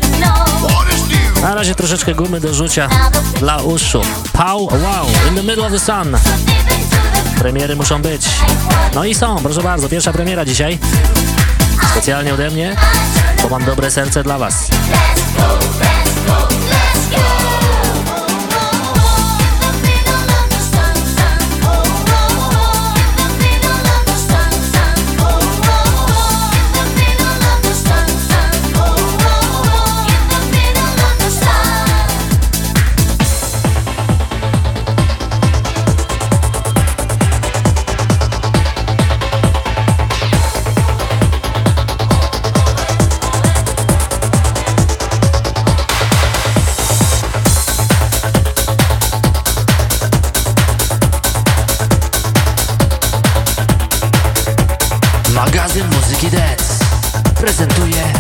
Na razie troszeczkę gumy do rzucia dla uszu. Pow wow, in the middle of the sun. Premiery muszą być. No i są, proszę bardzo, pierwsza premiera dzisiaj. Specjalnie ode mnie, bo mam dobre serce dla was. prezentuje.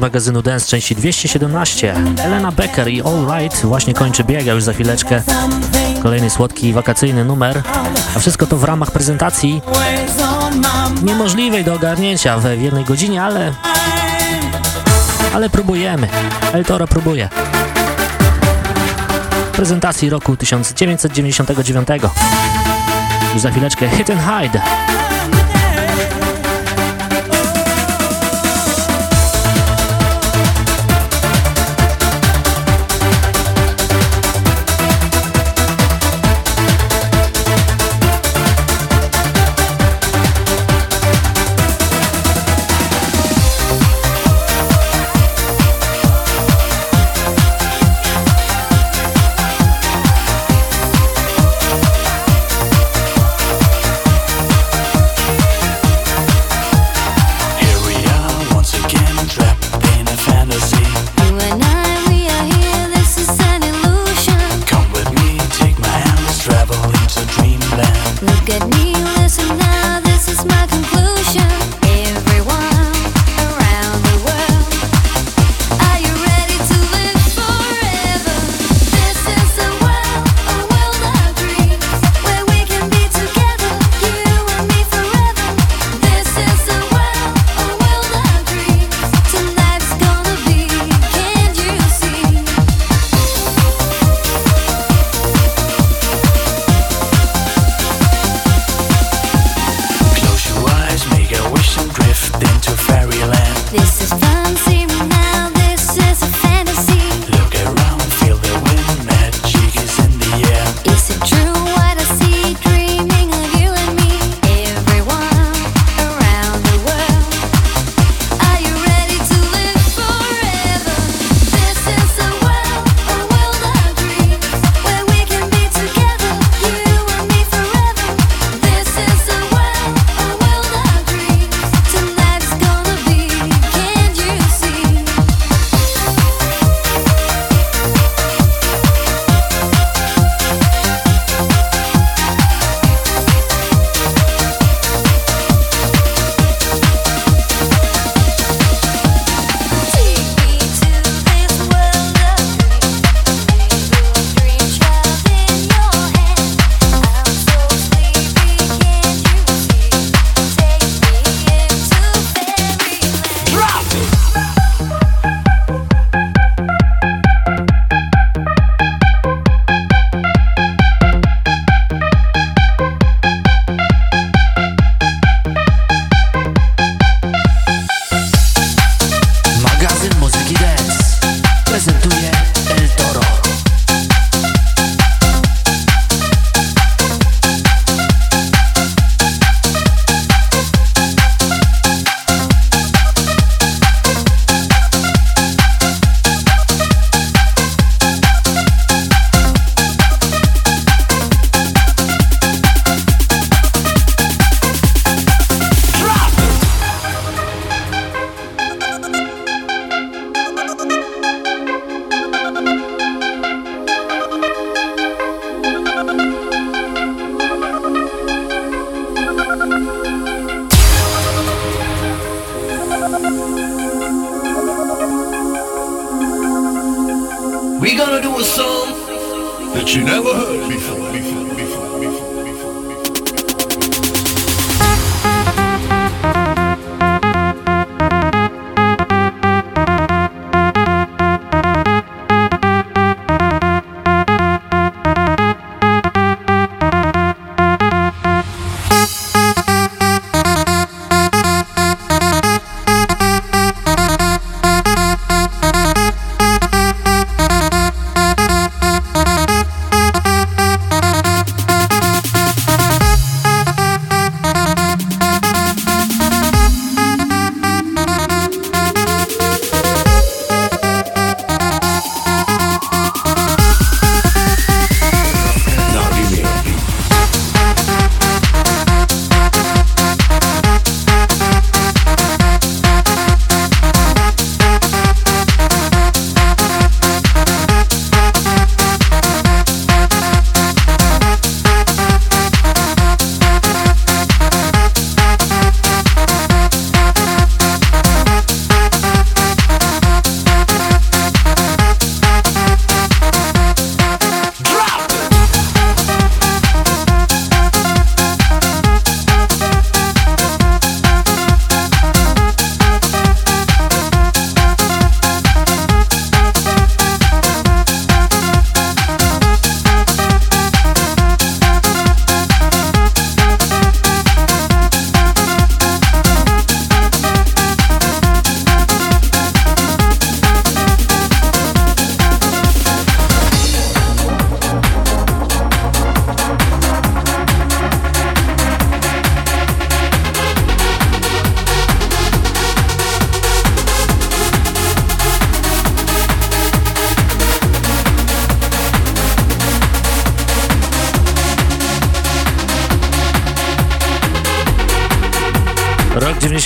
magazynu Dance części 217. Elena Becker i All Right właśnie kończy biega już za chwileczkę. Kolejny słodki wakacyjny numer, a wszystko to w ramach prezentacji niemożliwej do ogarnięcia w jednej godzinie, ale... Ale próbujemy. El Toro próbuje. Prezentacji roku 1999. Już za chwileczkę Hit and Hide.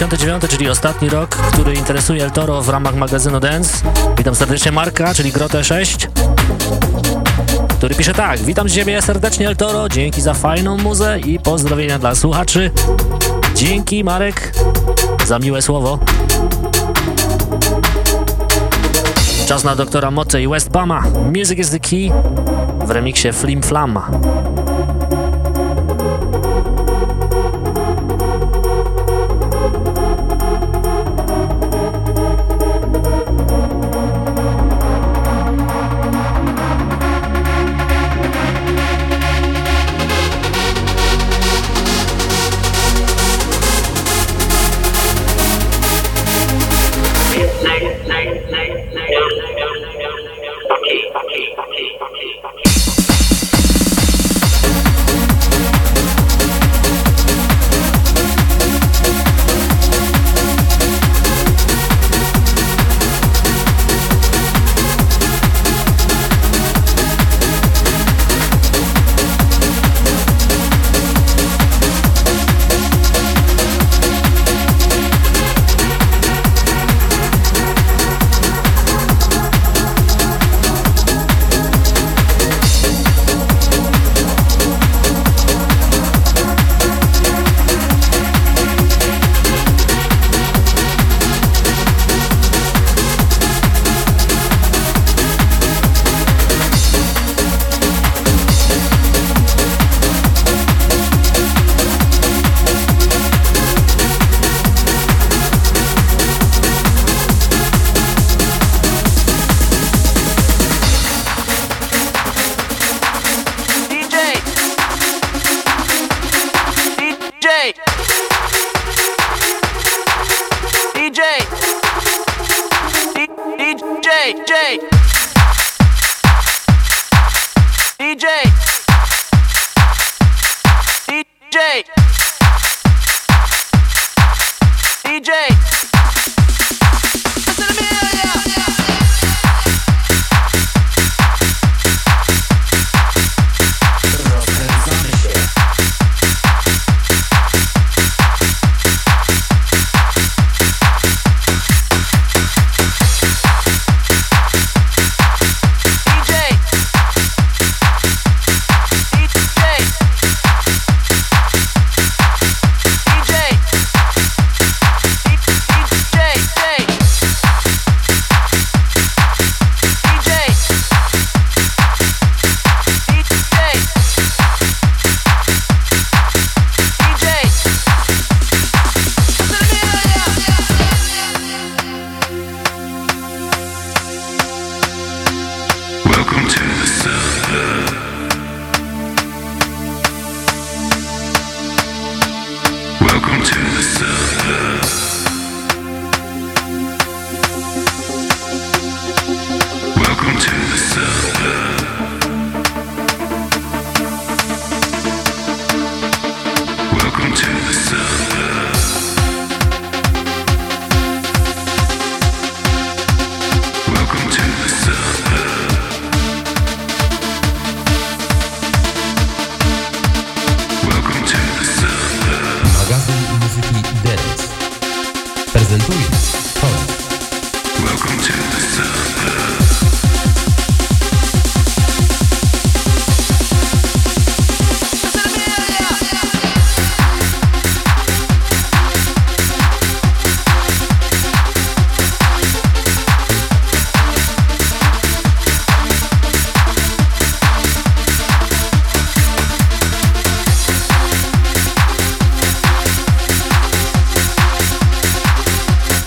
99, czyli ostatni rok, który interesuje El Toro w ramach magazynu Dance. Witam serdecznie Marka, czyli Grotę 6, który pisze tak. Witam Ciebie serdecznie El Toro, dzięki za fajną muzę i pozdrowienia dla słuchaczy. Dzięki Marek za miłe słowo. Czas na doktora Moce i West Pama. Music is the key w remiksie Flim Flam.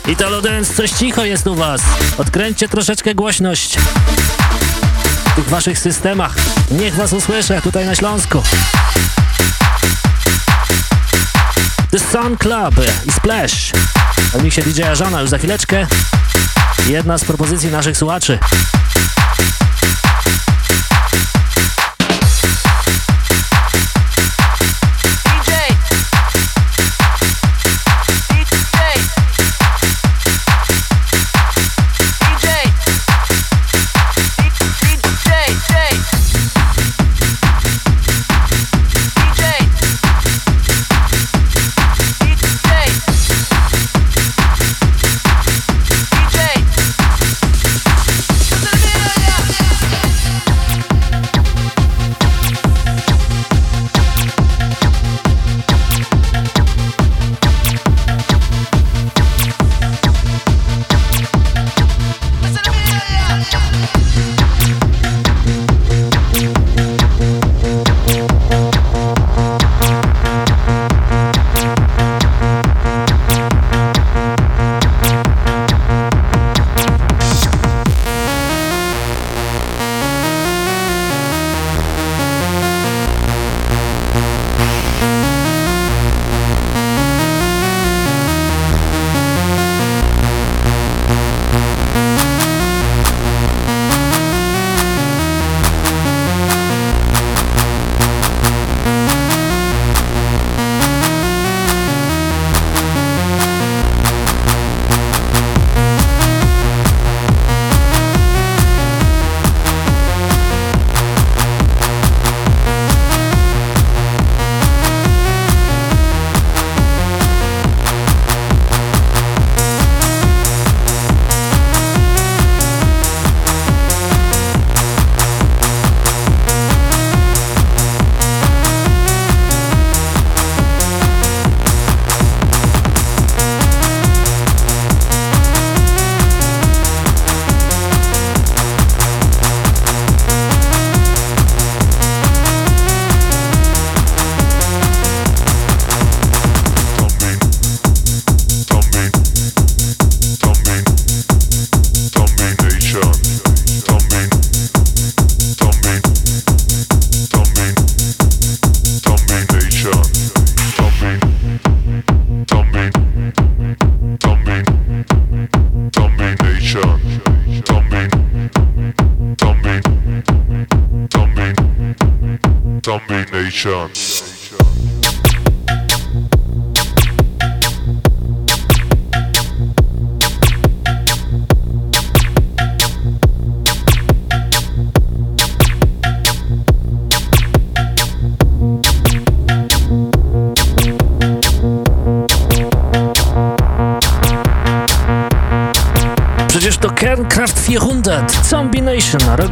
Italo Dance, coś cicho jest u was. Odkręćcie troszeczkę głośność w tych waszych systemach. Niech was usłyszę tutaj na Śląsku. The Sun Club i Splash. W miksie DJ Żona już za chwileczkę. Jedna z propozycji naszych słuchaczy.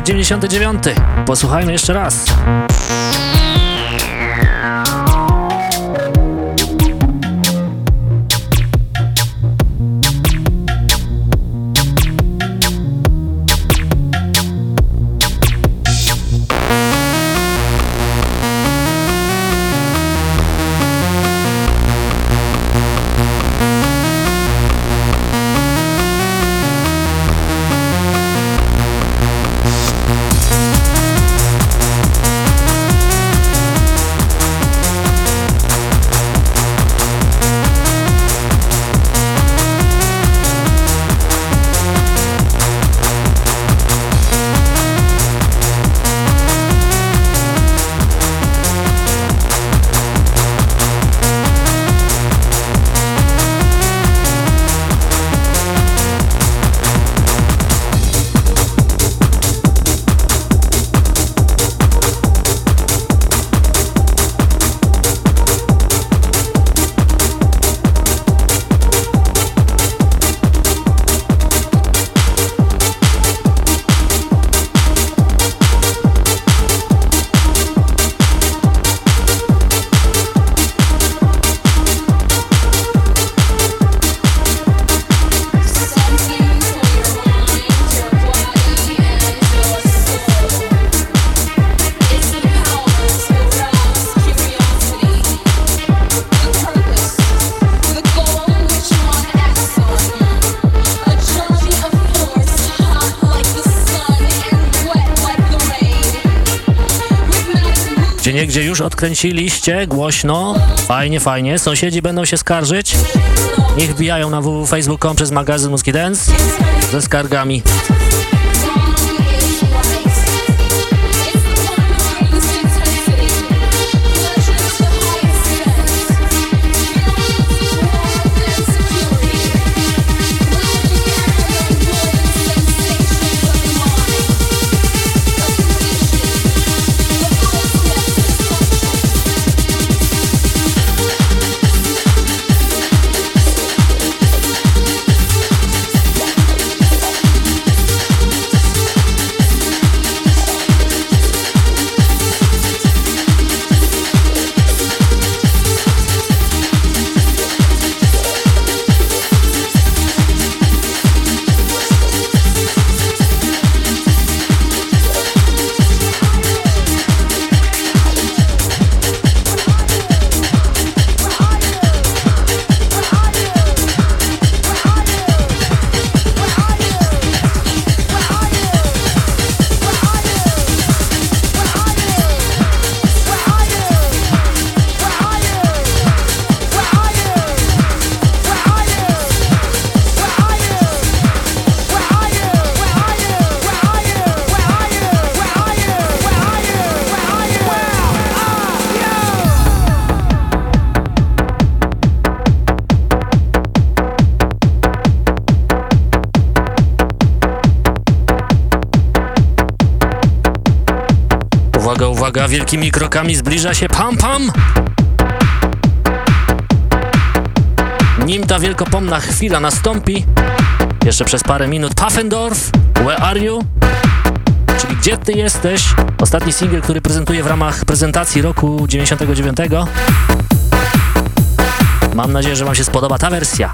99. Posłuchajmy jeszcze raz. Już odkręciliście głośno. Fajnie, fajnie. Sąsiedzi będą się skarżyć. Niech wbijają na www.facebook.com przez magazyn Muski Dance ze skargami. Wielkimi krokami zbliża się Pam Pam. Nim ta wielkopomna chwila nastąpi, jeszcze przez parę minut Pfaffendorf, Where Are You? Czyli Gdzie Ty Jesteś? Ostatni singiel, który prezentuję w ramach prezentacji roku 99. Mam nadzieję, że Wam się spodoba ta wersja.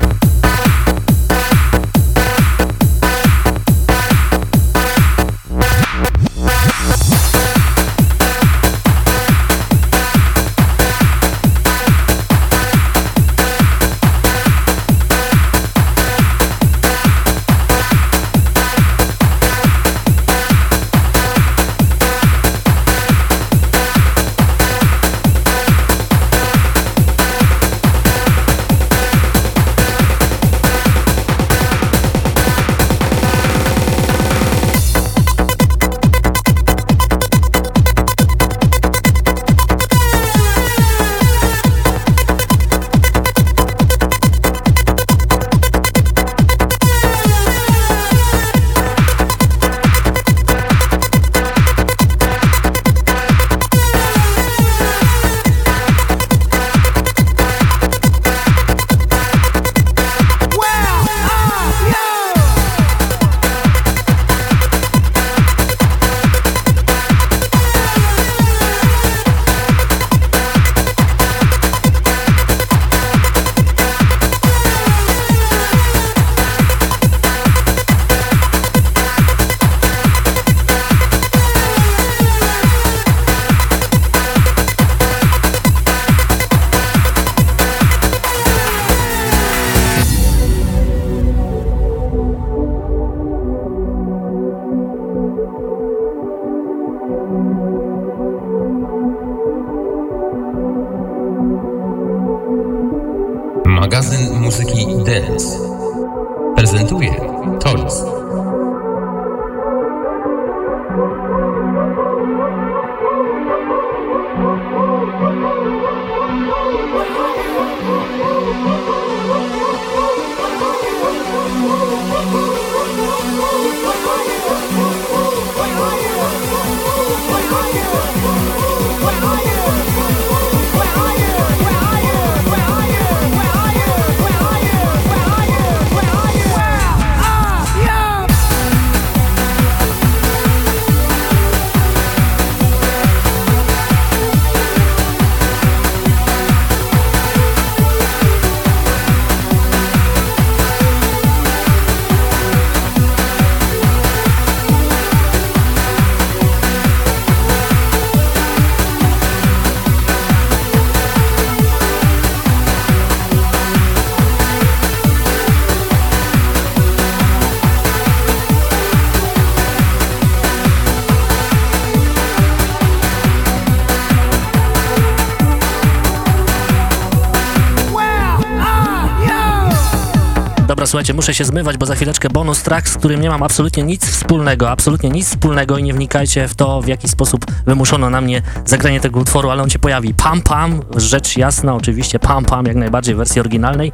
Słuchajcie, muszę się zmywać, bo za chwileczkę bonus track, z którym nie mam absolutnie nic wspólnego, absolutnie nic wspólnego i nie wnikajcie w to, w jaki sposób wymuszono na mnie zagranie tego utworu, ale on się pojawi. Pam Pam, rzecz jasna, oczywiście Pam Pam, jak najbardziej w wersji oryginalnej.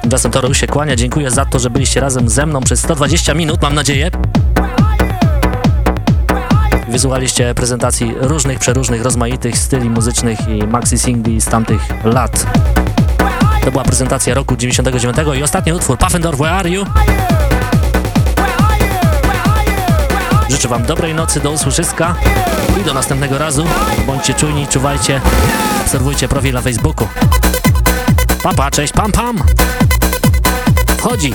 Tymczasem Toro już się kłania, dziękuję za to, że byliście razem ze mną przez 120 minut, mam nadzieję. Wysłuchaliście prezentacji różnych, przeróżnych, rozmaitych styli muzycznych i maxi singli z tamtych lat. To była prezentacja roku 99 i ostatni utwór Puffendorf, Where Are You? Życzę Wam dobrej nocy, do usłyszyska i do następnego razu. Bądźcie czujni, czuwajcie, obserwujcie profil na Facebooku. Papa, cześć, pam pam! Chodzi!